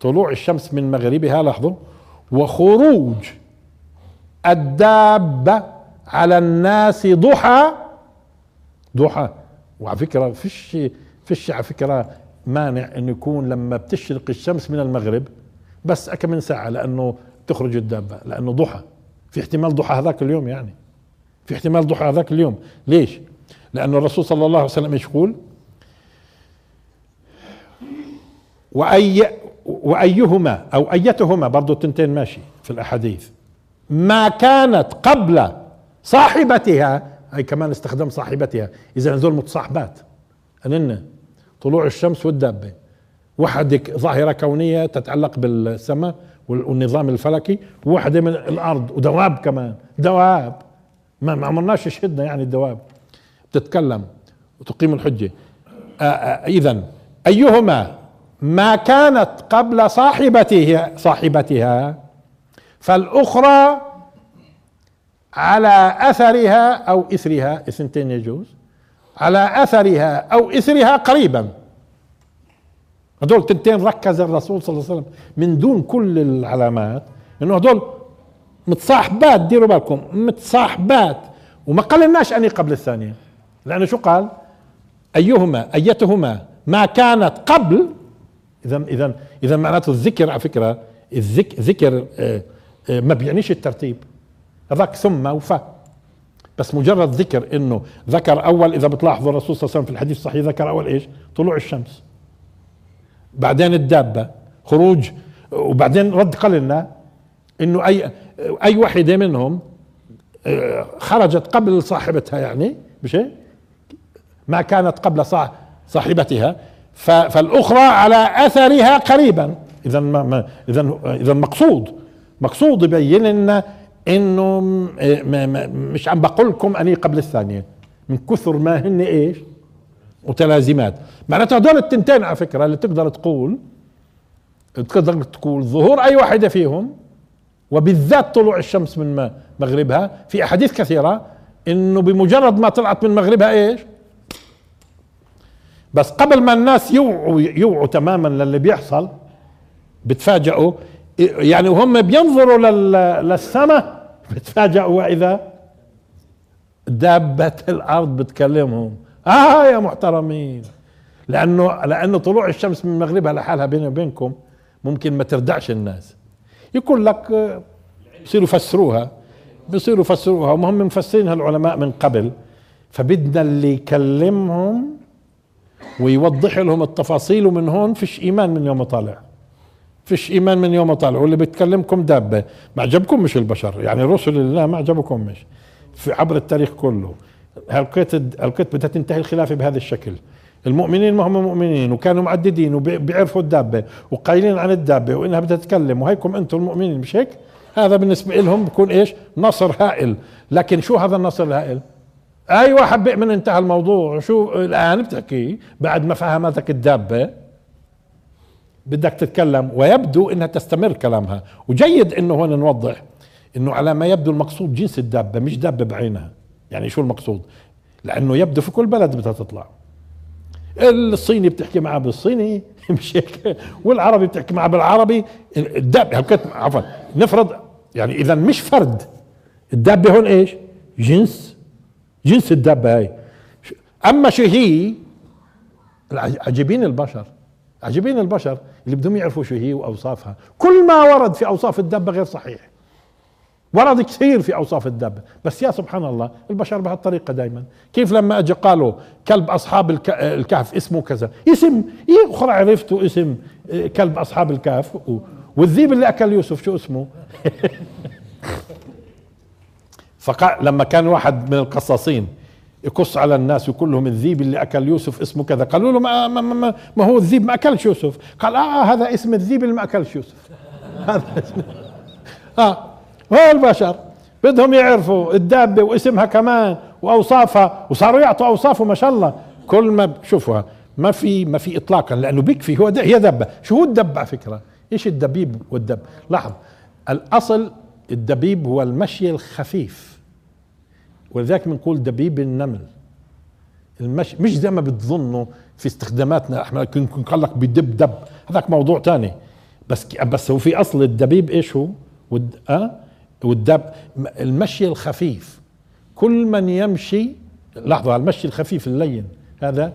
طلوع الشمس من مغربها لحظه وخروج الدابة على الناس ضحى. ضحى. وعلى فكرة فيش فيش على فكرة مانع انه يكون لما بتشرق الشمس من المغرب بس كم من ساعة لأنه تخرج الدابة لأنه ضحى. في احتمال ضحى هذاك اليوم يعني. في احتمال ضحى هذاك اليوم. ليش؟ لأنه الرسول صلى الله عليه وسلم إيش يقول؟ وأي وأيهما أو أيتهما برضو تنتين ماشي في الأحاديث. ما كانت قبل صاحبتها أي كمان استخدام صاحبتها. إذا هذول متصاحبات. أنن طلوع الشمس والدابة. وحدك ظاهرة كونية تتعلق بالسماء والنظام الفلكي وواحدة من الأرض ودواب كمان. دواب. ما عمرناش يشهدنا يعني الدواب. بتتكلم وتقيم الحجة. إذا أيهما ما كانت قبل صاحبته صاحبتها فالأخرى على أثرها أو إثرها إثنتين يجوز على أثرها أو إثرها قريبا. هدول تنتين ركز الرسول صلى الله عليه وسلم من دون كل العلامات إنه هدول متصاحبات ديروا بالكم متصاحبات. وما قلناش أني قبل الثانية. لأنه شو قال؟ أيهما أيتهما ما كانت قبل اذا اذا اذا معناته الذكر على فكرة الذكر ذكر آه، ما بيعنيش الترتيب. هذاك ثم وفا بس مجرد ذكر إنه ذكر أول إذا بتلاحظوا الرسول صلى الله عليه وسلم في الحديث الصحيح ذكر أول إيش؟ طلوع الشمس. بعدين الدابة خروج. وبعدين رد قال لنا إنه أي أي وحدة منهم آه، خرجت قبل صاحبتها يعني مش ما كانت قبل صاحبتها. فالأخرى على أثرها قريبا. اذا اذا اذا مقصود. مقصود يبين لنا إنه مش عم بقول لكم أني قبل الثانية. من كثر ما هن إيش؟ متلازمات. معناتها هدول التنتين على فكرة اللي تقدر تقول تقدر تقول ظهور أي واحدة فيهم وبالذات طلوع الشمس من مغربها في أحاديث كثيرة إنه بمجرد ما طلعت من مغربها إيش؟ بس قبل ما الناس يوعوا يوعوا تماما للي بيحصل بتفاجئوا يعني وهم بينظروا للسماء بتفاجئوا وإذا دابة الأرض بتكلمهم. آه يا محترمين لأنه لأنه طلوع الشمس من مغربها لحالها بيني وبينكم ممكن ما تردعش الناس. يقول لك بصيروا يفسروها بصيروا يفسروها وهم مفسرينها العلماء من قبل فبدنا اللي يكلمهم ويوضح لهم التفاصيل ومن هون فيش إيمان من يوم طالع. فيش إيمان من يوم طالع. واللي بيتكلمكم دابة. ما عجبكم مش البشر. يعني رسل الله ما عجبكم مش. في عبر التاريخ كله. هلقيت هلقيت بدها تنتهي الخلافة بهذا الشكل. المؤمنين ما هم مؤمنين وكانوا معددين وبيعرفوا الدابة وقايلين عن الدابة وإنها بدها تتكلم. وهيكم أنتم المؤمنين مش هيك؟ هذا بالنسبة لهم بكون إيش؟ نصر هائل. لكن شو هذا النصر الهائل؟ أيوه حبيت من انتهى الموضوع. شو الآن بتحكي؟ بعد ما فهمتك الدابة. بدك تتكلم ويبدو إنها تستمر كلامها. وجيد إنه هون نوضح إنه على ما يبدو المقصود جنس الدابة مش دابة بعينها. يعني شو المقصود؟ لأنه يبدو في كل بلد بدها تطلع. الصيني بتحكي معه بالصيني مش هيك؟ والعربي بتحكي معه بالعربي. الدابة عفوا نفرض يعني إذا مش فرد الدابة هون إيش؟ جنس جنس الدابة هاي. أما شو هي؟ عجيبين البشر. عجيبين البشر اللي بدهم يعرفوا شو هي وأوصافها. كل ما ورد في أوصاف الدابه غير صحيح. ورد كثير في أوصاف الدابه بس يا سبحان الله البشر بهالطريقة دائما كيف لما اجى قالوا كلب أصحاب الكهف اسمه كذا؟ اسم. أخرى عرفتوا اسم آه، كلب أصحاب الكهف. والذيب اللي أكل يوسف شو اسمه؟ فقال لما كان واحد من القصاصين يقص على الناس ويقول لهم الذيب اللي أكل يوسف اسمه كذا. قالوا له ما, ما, ما, ما هو الذيب ما أكلش يوسف. قال آه هذا اسم الذيب اللي ما أكلش يوسف. هذا اسم آه هو البشر. بدهم يعرفوا الدابة واسمها كمان وأوصافها. وصاروا يعطوا اوصافه ما شاء الله. كل ما شوفوا ما في ما في اطلاقا لأنه بيكفي. هو هي دبه شو هو الدب على فكرة؟ إيش الدبيب والدب؟ لاحظ الأصل الدبيب هو المشي الخفيف. ولذلك بنقول دبيب النمل. المشي مش زي ما بتظنوا في استخداماتنا إحنا كنا قال لك بدب دب. هذاك موضوع تاني. بس بس هو في أصل الدبيب إيش هو؟ ود... أه؟ والدب المشي الخفيف. كل من يمشي لحظة المشي الخفيف اللين هذا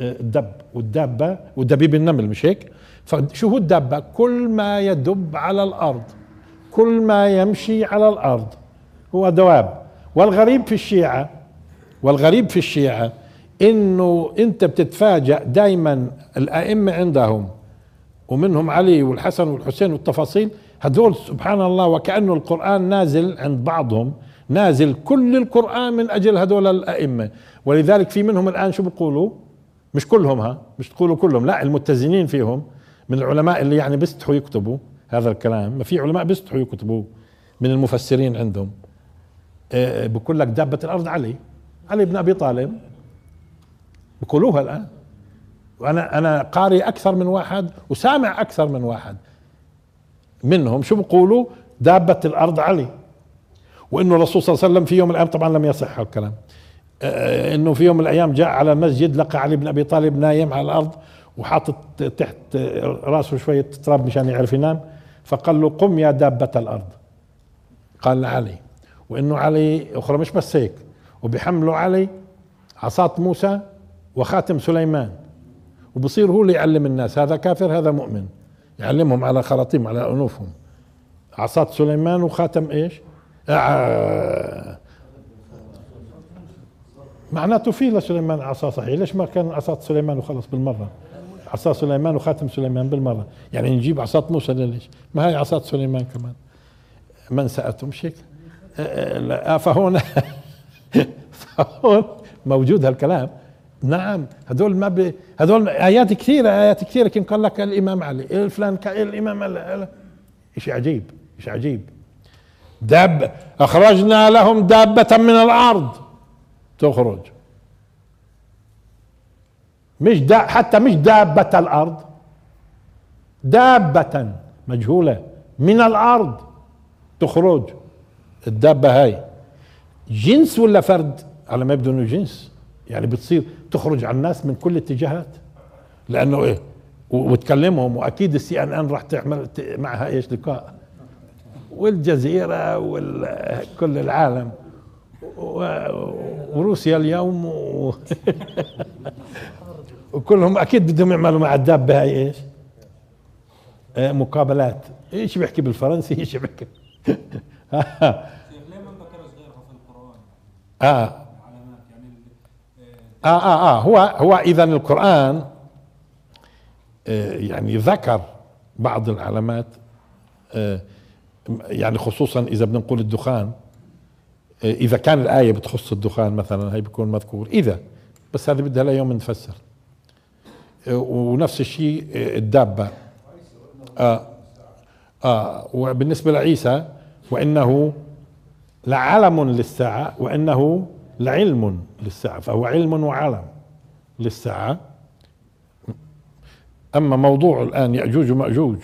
آه، الدب. والدابة ودبيب النمل مش هيك؟ فشو هو الدابة كل ما يدب على الأرض كل ما يمشي على الأرض هو دواب. والغريب في الشيعة والغريب في الشيعة إنه أنت بتتفاجأ دائما الأئمة عندهم ومنهم علي والحسن والحسين والتفاصيل هذول سبحان الله وكأنه القرآن نازل عند بعضهم نازل كل القرآن من أجل هذول الأئمة. ولذلك في منهم الآن شو بيقولوا؟ مش كلهم ها مش تقولوا كلهم لا المتزنين فيهم من العلماء اللي يعني بيستحوا يكتبوا هذا الكلام. ما في علماء بيستحوا يكتبوا من المفسرين عندهم. بقول لك دابة الأرض علي علي بن أبي طالب. بقولوها الآن. وأنا أنا قاري أكثر من واحد وسامع أكثر من واحد منهم شو بيقولوا دابة الأرض علي. وإنه الرسول صلى الله عليه وسلم في يوم الأيام طبعا لم يصح الكلام آه، إنه في يوم من الأيام جاء على المسجد لقى علي بن أبي طالب نايم على الأرض وحاطط تحت راسه شوية تراب مشان يعرف ينام. فقال له قم يا دابة الأرض. قال علي وإنه علي أخرى مش بس هيك وبيحملوا علي عصاة موسى وخاتم سليمان وبصير هو اللي يعلم الناس هذا كافر هذا مؤمن يعلمهم على خراطيم على أنوفهم. عصاة سليمان وخاتم إيش؟ آه معناته في لسليمان عصا صحيح. ليش ما كان عصا سليمان وخلص بالمرة؟ عصا سليمان وخاتم سليمان بالمرة. يعني نجيب عصا موسى ليش؟ ما هي عصا سليمان كمان؟ من هيك آه فهون فهون موجود هالكلام. نعم هذول ما ب... هذول آيات كثيرة آيات كثيرة. كان قال لك الإمام علي الفلان الإمام علي شيء عجيب شيء عجيب. داب أخرجنا لهم دابة من الأرض. تخرج. مش دا حتى مش دابة الأرض. دابة مجهولة من الأرض. تخرج. الدابة هاي. جنس ولا فرد؟ على ما يبدو إنه جنس. يعني بتصير تخرج على الناس من كل الاتجاهات. لأنه إيه؟ وتكلمهم وأكيد السي ان ان راح تعمل معها إيش؟ لقاء. والجزيرة وكل العالم. وروسيا اليوم و وكلهم أكيد بدهم يعملوا مع الدابة هاي إيش؟ آه، مقابلات. إيش بيحكي بالفرنسي؟ إيش بيحكي؟ ليه في القرآن آه. آه آه آه. هو هو اذا القرآن آه يعني ذكر بعض العلامات آه يعني خصوصا إذا بدنا نقول الدخان آه إذا كان الآية بتخص الدخان مثلا هي بيكون مذكور. إذا بس هذه بدها لها يوم نفسر. ونفس الشيء الدابة. آه آه وبالنسبة لعيسى وإنه لعلم للساعة وإنه لعلم للساعة فهو علم وعلم للساعة. أما موضوع الآن يأجوج ومأجوج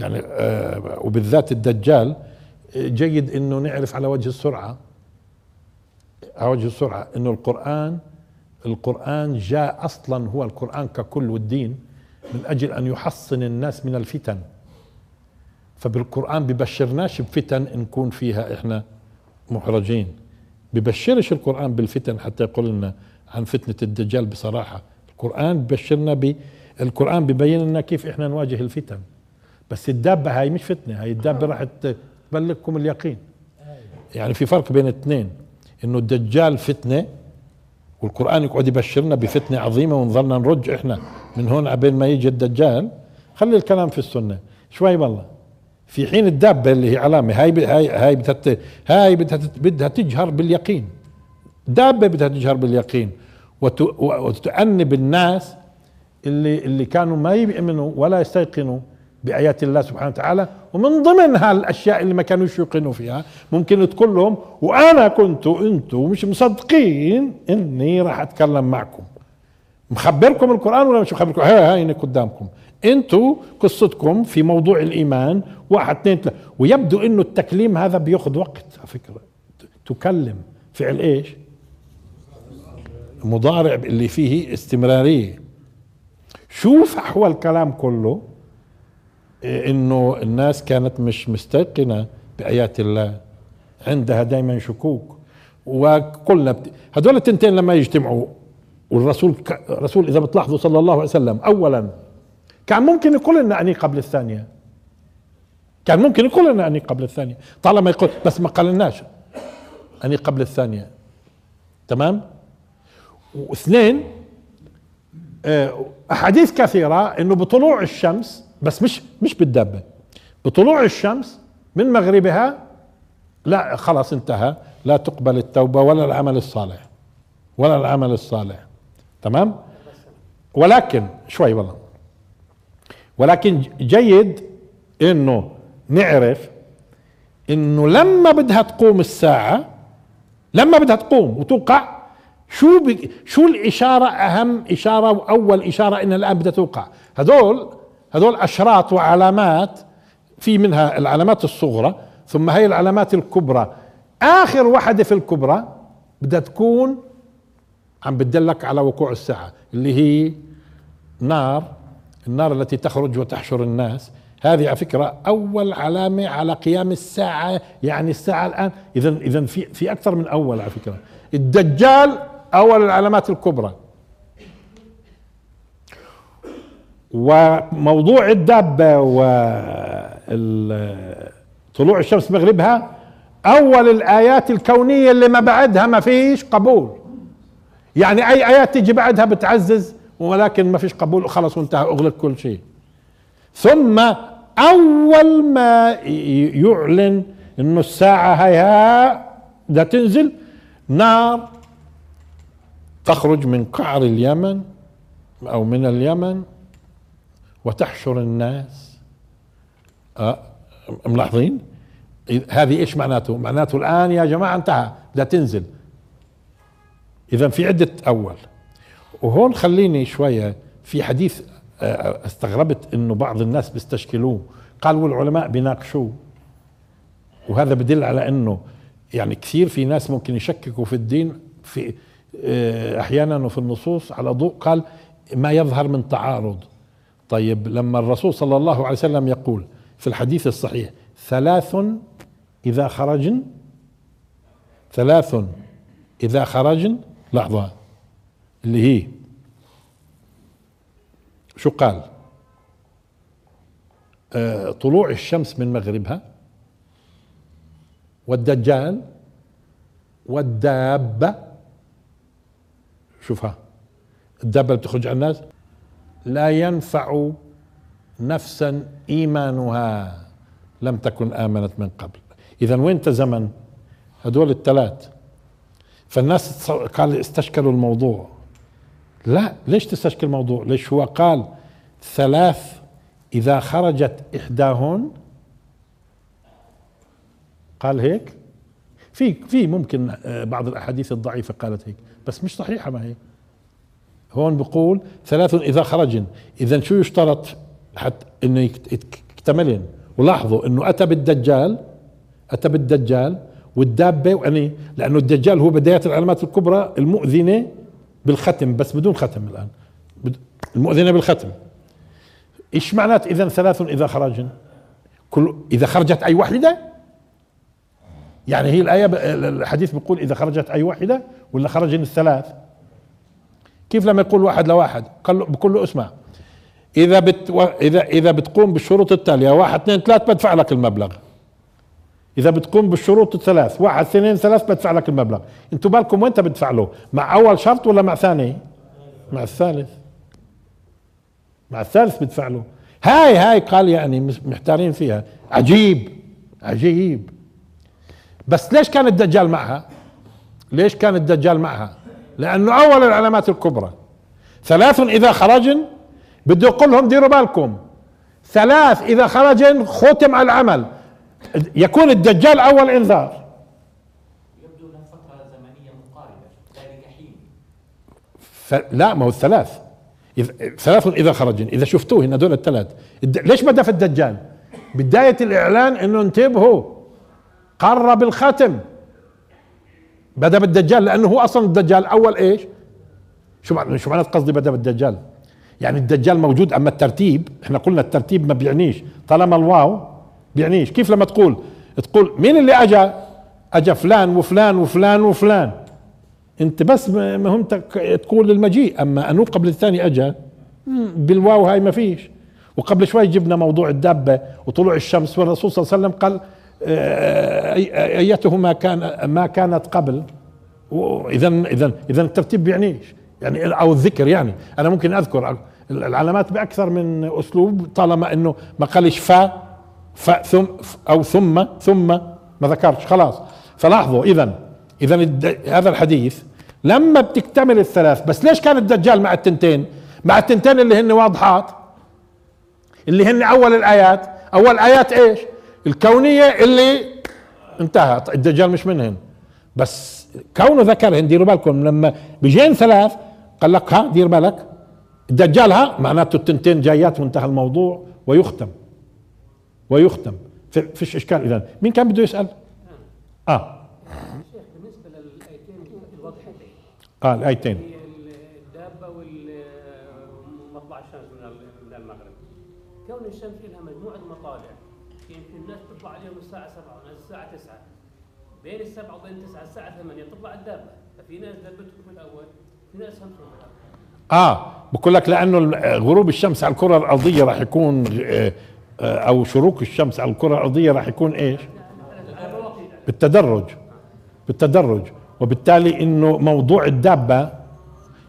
يعني آه وبالذات الدجال جيد أنه نعرف على وجه السرعة على وجه السرعة أنه القرآن القرآن جاء أصلا هو القرآن ككل والدين من أجل أن يحصن الناس من الفتن. فبالقرآن ببشرناش بفتن نكون فيها إحنا محرجين. ببشرش القرآن بالفتن حتى يقول لنا عن فتنة الدجال بصراحة. القرآن ببشرنا ب القرآن ببين لنا كيف إحنا نواجه الفتن. بس الدابة هاي مش فتنة هاي الدابة راح تبلغكم اليقين. يعني في فرق بين الاثنين إنه الدجال فتنة والقرآن يقعد يبشرنا بفتنة عظيمة ونظلنا نرج إحنا من هون عبين ما يجي الدجال. خلي الكلام في السنة. شوي والله في حين الدابة اللي هي علامة هاي هاي هاي بدها هاي بدها بدها تجهر باليقين. دابة بدها تجهر باليقين وتؤنب الناس اللي اللي كانوا ما يؤمنوا ولا يستيقنوا بآيات الله سبحانه وتعالى. ومن ضمنها الأشياء اللي ما كانوش يوقنوا فيها ممكن تقول لهم وأنا كنت أنتم مش مصدقين إني راح أتكلم معكم. مخبركم القرآن ولا مش مخبركم؟ هاي هاي قدامكم. أنتوا قصتكم في موضوع الإيمان واحد اثنين ثلاثة. ويبدو إنه التكليم هذا بياخذ وقت على فكرة. تكلم فعل إيش؟ مضارع اللي فيه استمرارية. شوف أحوال الكلام كله إيه، إنه الناس كانت مش مستيقنة بآيات الله. عندها دائما شكوك. وقلنا بت... هذول التنتين لما يجتمعوا والرسول ك... رسول إذا بتلاحظوا صلى الله عليه وسلم اولا كان ممكن يقول لنا أني قبل الثانية. كان ممكن يقول لنا أني قبل الثانية. طالما يقول بس ما قالناش. أني قبل الثانية. تمام؟ واثنين آه، أحاديث كثيرة إنه بطلوع الشمس بس مش مش بالدابة. بطلوع الشمس من مغربها لا خلاص انتهى. لا تقبل التوبة ولا العمل الصالح. ولا العمل الصالح. تمام؟ ولكن شوي والله. ولكن جيد إنه نعرف إنه لما بدها تقوم الساعة لما بدها تقوم وتوقع شو شو الإشارة أهم إشارة وأول إشارة إنها الآن بدها توقع؟ هذول هذول أشراط وعلامات في منها العلامات الصغرى ثم هي العلامات الكبرى. آخر واحدة في الكبرى بدها تكون عم بتدلك على وقوع الساعة اللي هي نار النار التي تخرج وتحشر الناس. هذه على فكرة أول علامة على قيام الساعة يعني الساعة الآن. إذا إذا في في أكثر من أول على فكرة. الدجال أول العلامات الكبرى. وموضوع الدابة وطلوع الشمس مغربها أول الآيات الكونية اللي ما بعدها ما فيش قبول. يعني أي آيات تيجي بعدها بتعزز؟ ولكن ما فيش قبول خلص وانتهى أغلق كل شيء. ثم أول ما يعلن إنه الساعة هاي ها بدها تنزل نار تخرج من قعر اليمن أو من اليمن وتحشر الناس. أه ملاحظين؟ هذه إيش معناته؟ معناته الآن يا جماعة انتهى بدها تنزل. اذا في عدة أول. وهون خليني شوية في حديث آه، استغربت إنه بعض الناس بيستشكلوه. قالوا العلماء بيناقشوه. وهذا بدل على إنه يعني كثير في ناس ممكن يشككوا في الدين في آه، أحيانا وفي النصوص على ضوء. قال ما يظهر من تعارض. طيب لما الرسول صلى الله عليه وسلم يقول في الحديث الصحيح ثلاث إذا خرجن ثلاث إذا خرجن لحظة. اللي هي شو قال؟ آه طلوع الشمس من مغربها والدجال والدابة. شوفها الدابة اللي بتخرج على الناس. لا ينفع نفسا إيمانها لم تكن آمنت من قبل. إذا وين زمن؟ هدول الثلاث فالناس قال استشكلوا الموضوع. لا ليش تستشكل الموضوع؟ ليش هو قال ثلاث إذا خرجت إحداهن؟ قال هيك؟ في في ممكن آه، بعض الأحاديث الضعيفة قالت هيك بس مش صحيحة ما هي. هون بقول ثلاث إذا خرجن. إذا شو يشترط؟ حتى إنه يكتملن. ولاحظوا إنه أتى بالدجال أتى بالدجال والدابة يعني لأنه الدجال هو بداية العلامات الكبرى المؤذنة بالختم بس بدون ختم الآن. المؤذنة بالختم. إيش معنات اذا ثلاث إذا خرجن كل إذا خرجت أي واحدة؟ يعني هي الآية الحديث بيقول إذا خرجت أي واحدة ولا خرجن الثلاث؟ كيف لما يقول واحد لواحد؟ قال له بقول له اسمع. إذا بت إذا إذا بتقوم بالشروط التالية واحد اثنين ثلاث بدفع لك المبلغ. إذا بتقوم بالشروط الثلاث واحد اثنين ثلاث بدفع لك المبلغ. أنتوا بالكم وين بدفع له؟ مع أول شرط ولا مع ثاني؟ مع الثالث. مع الثالث بدفع له. هاي هاي قال يعني محتارين فيها. عجيب عجيب. بس ليش كان الدجال معها؟ ليش كان الدجال معها؟ لأنه أول العلامات الكبرى. ثلاث إذا خرجن بده يقول لهم ديروا بالكم. ثلاث إذا خرجن ختم على العمل. يكون الدجال أول إنذار. يبدو انها فتره زمنيه مقاربة ذلك حين. ف... لا ما هو الثلاث. إذ... ثلاث إذا خرجن إذا شفتوه هدول الثلاث. الد... ليش بدا في الدجال؟ بداية الإعلان إنه انتبهوا قرب الختم بدا بالدجال لأنه هو أصلا الدجال أول إيش؟ شو معنى شو معنى قصدي بدا بالدجال يعني الدجال موجود أما الترتيب إحنا قلنا الترتيب ما بيعنيش. طالما الواو بيعنيش. كيف لما تقول؟ تقول مين اللي اجى اجى فلان وفلان وفلان وفلان. أنت بس مهمتك تقول المجيء. أما أنو قبل الثاني اجى بالواو هاي ما فيش. وقبل شوي جبنا موضوع الدابة وطلوع الشمس والرسول صلى الله عليه وسلم قال ايته ما كان ما كانت قبل. اذا اذا اذا الترتيب بيعنيش. يعني أو الذكر يعني. أنا ممكن أذكر العلامات بأكثر من أسلوب طالما إنه ما قالش فا فا ثم أو ثم ثم ما ذكرتش خلاص. فلاحظوا اذا اذا هذا الحديث لما بتكتمل الثلاث بس ليش كان الدجال مع التنتين؟ مع التنتين اللي هن واضحات؟ اللي هن أول الآيات. أول آيات إيش؟ الكونية اللي انتهت. الدجال مش منهن. بس كونه ذكرهن ديروا بالكم لما بيجين ثلاث قال لك ها دير بالك. الدجال ها معناته التنتين جايات وانتهى الموضوع ويختم. ويختم. فيش إشكال اذا مين كان بده يسأل؟ آه. شيخ بالنسبة للآيتين الواضحتين آه الآيتين. الدابة ومطلع الشمس من المغرب. كون الشمس لها مجموعة مطالع يمكن الناس تطلع عليهم الساعة 7 وناس الساعة 9 بين السبعة وبين 9 الساعة 8 تطلع الدابة. ففي ناس دبتهم في الأول في ناس همسهم في الأول. آه بقول لك لأنه غروب الشمس على الكرة الأرضية راح يكون آه، أو شروق الشمس على الكرة الأرضية راح يكون إيش؟ بالتدرج بالتدرج. وبالتالي إنه موضوع الدابة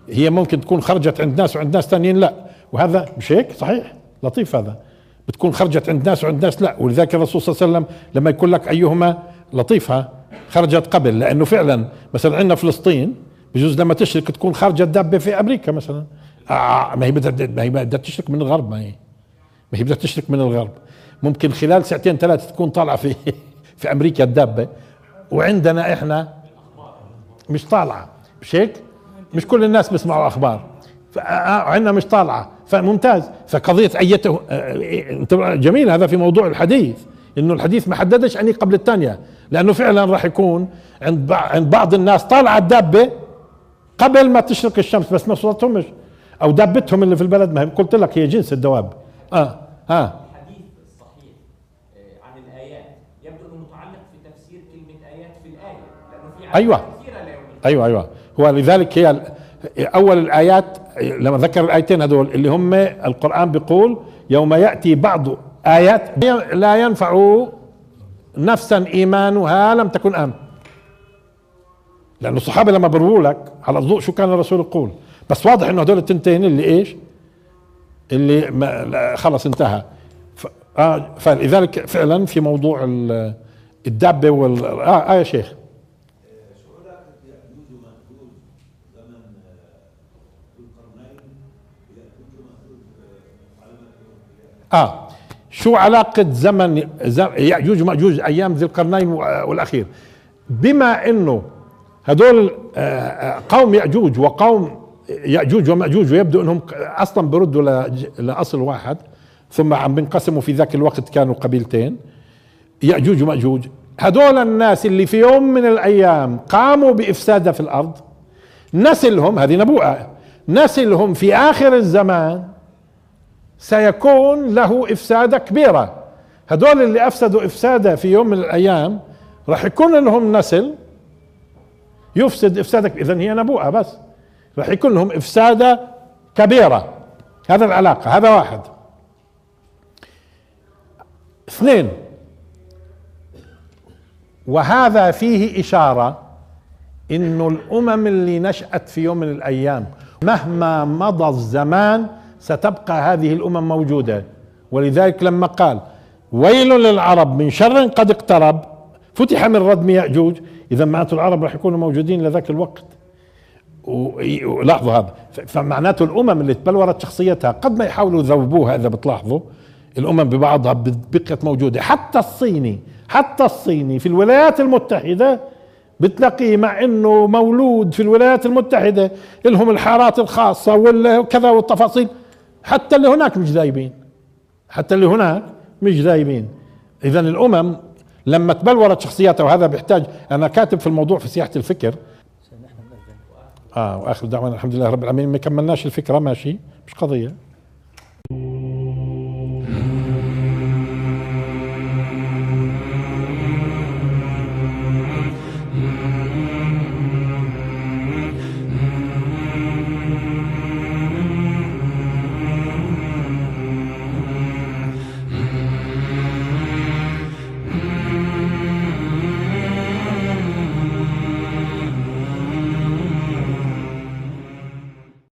هي ممكن تكون خرجت عند ناس وعند ناس ثانيين لا. وهذا مش هيك؟ صحيح. لطيف هذا. بتكون خرجت عند ناس وعند ناس لا. ولذلك الرسول صلى الله عليه وسلم لما يقول لك أيهما لطيفها خرجت قبل. لأنه فعلا مثلا عندنا فلسطين بجوز لما تشرك تكون خارجة دابه في أمريكا مثلا. آه ما هي بدها ما هي بدها تشرك من الغرب ما هي. ما هي بدها تشرك من الغرب. ممكن خلال ساعتين ثلاثة تكون طالعة في في أمريكا الدابة. وعندنا إحنا مش طالعة. مش هيك؟ مش كل الناس بيسمعوا أخبار. عندنا مش طالعة. فممتاز. فقضية ايته آه، جميل. هذا في موضوع الحديث. إنه الحديث ما حددش اني قبل الثانية. لأنه فعلا راح يكون عند عند بعض الناس طالعة الدابة قبل ما تشرق الشمس بس ما وصلتهمش أو دابتهم اللي في البلد ما قلت لك هي جنس الدواب. آه. آه الحديث الصحيح آه، عن الآيات. يبدو أنه متعلق في تفسير كلمة آيات في الآية لأنه في القيامه أيوه. أيوه هو لذلك هي أول الآيات لما ذكر الآيتين هذول اللي هم القرآن بيقول يوم يأتي بعض آيات لا ينفع نفسا إيمانها لم تكن امن لأنه الصحابة لما برووا لك على الضوء شو كان الرسول يقول؟ بس واضح إنه هدول التنتين اللي إيش؟ اللي ما خلص انتهى. آه فلذلك فعلا في موضوع ال- الدابه وال آه, آه يا شيخ آه شو علاقة زمن زم- يأجوج ومأجوج أيام ذي القرنين والأخير بما أنه هدول آه، آه، قوم يأجوج وقوم يأجوج ومأجوج ويبدو أصلا بردوا لج- لأصل واحد ثم عم بينقسموا في ذاك الوقت كانوا قبيلتين. يأجوج ومأجوج. هدول الناس اللي في يوم من الأيام قاموا بإفسادها في الأرض نسلهم هذه نبوءة نسلهم في آخر الزمان سيكون له إفسادة كبيرة. هدول اللي أفسدوا إفساده في يوم من الأيام راح يكون لهم نسل يفسد افساده اذا هي نبوءة بس. راح يكون لهم إفسادة كبيرة. هذا العلاقة هذا واحد. اثنين وهذا فيه إشارة إنه الأمم اللي نشأت في يوم من الأيام مهما مضى الزمان ستبقى هذه الأمم موجودة. ولذلك لما قال ويل للعرب من شر قد اقترب. فتح من ردم ياجوج إذا معناته العرب راح يكونوا موجودين لذاك الوقت. ولاحظوا هذا. فمعناته الأمم اللي تبلورت شخصيتها قد ما يحاولوا يذوبوها إذا بتلاحظوا. الأمم ببعضها بقيت موجودة. حتى الصيني حتى الصيني في الولايات المتحدة بتلاقيه مع إنه مولود في الولايات المتحدة. لهم الحارات الخاصة وكذا والتفاصيل. حتى اللي هناك مش ذايبين حتى اللي هناك مش ذايبين اذا الأمم لما تبلورت شخصياتها وهذا بيحتاج أنا كاتب في الموضوع في سياحة الفكر آه وآخر دعوانا الحمد لله رب العالمين. ما كملناش الفكرة ماشي؟ مش قضية.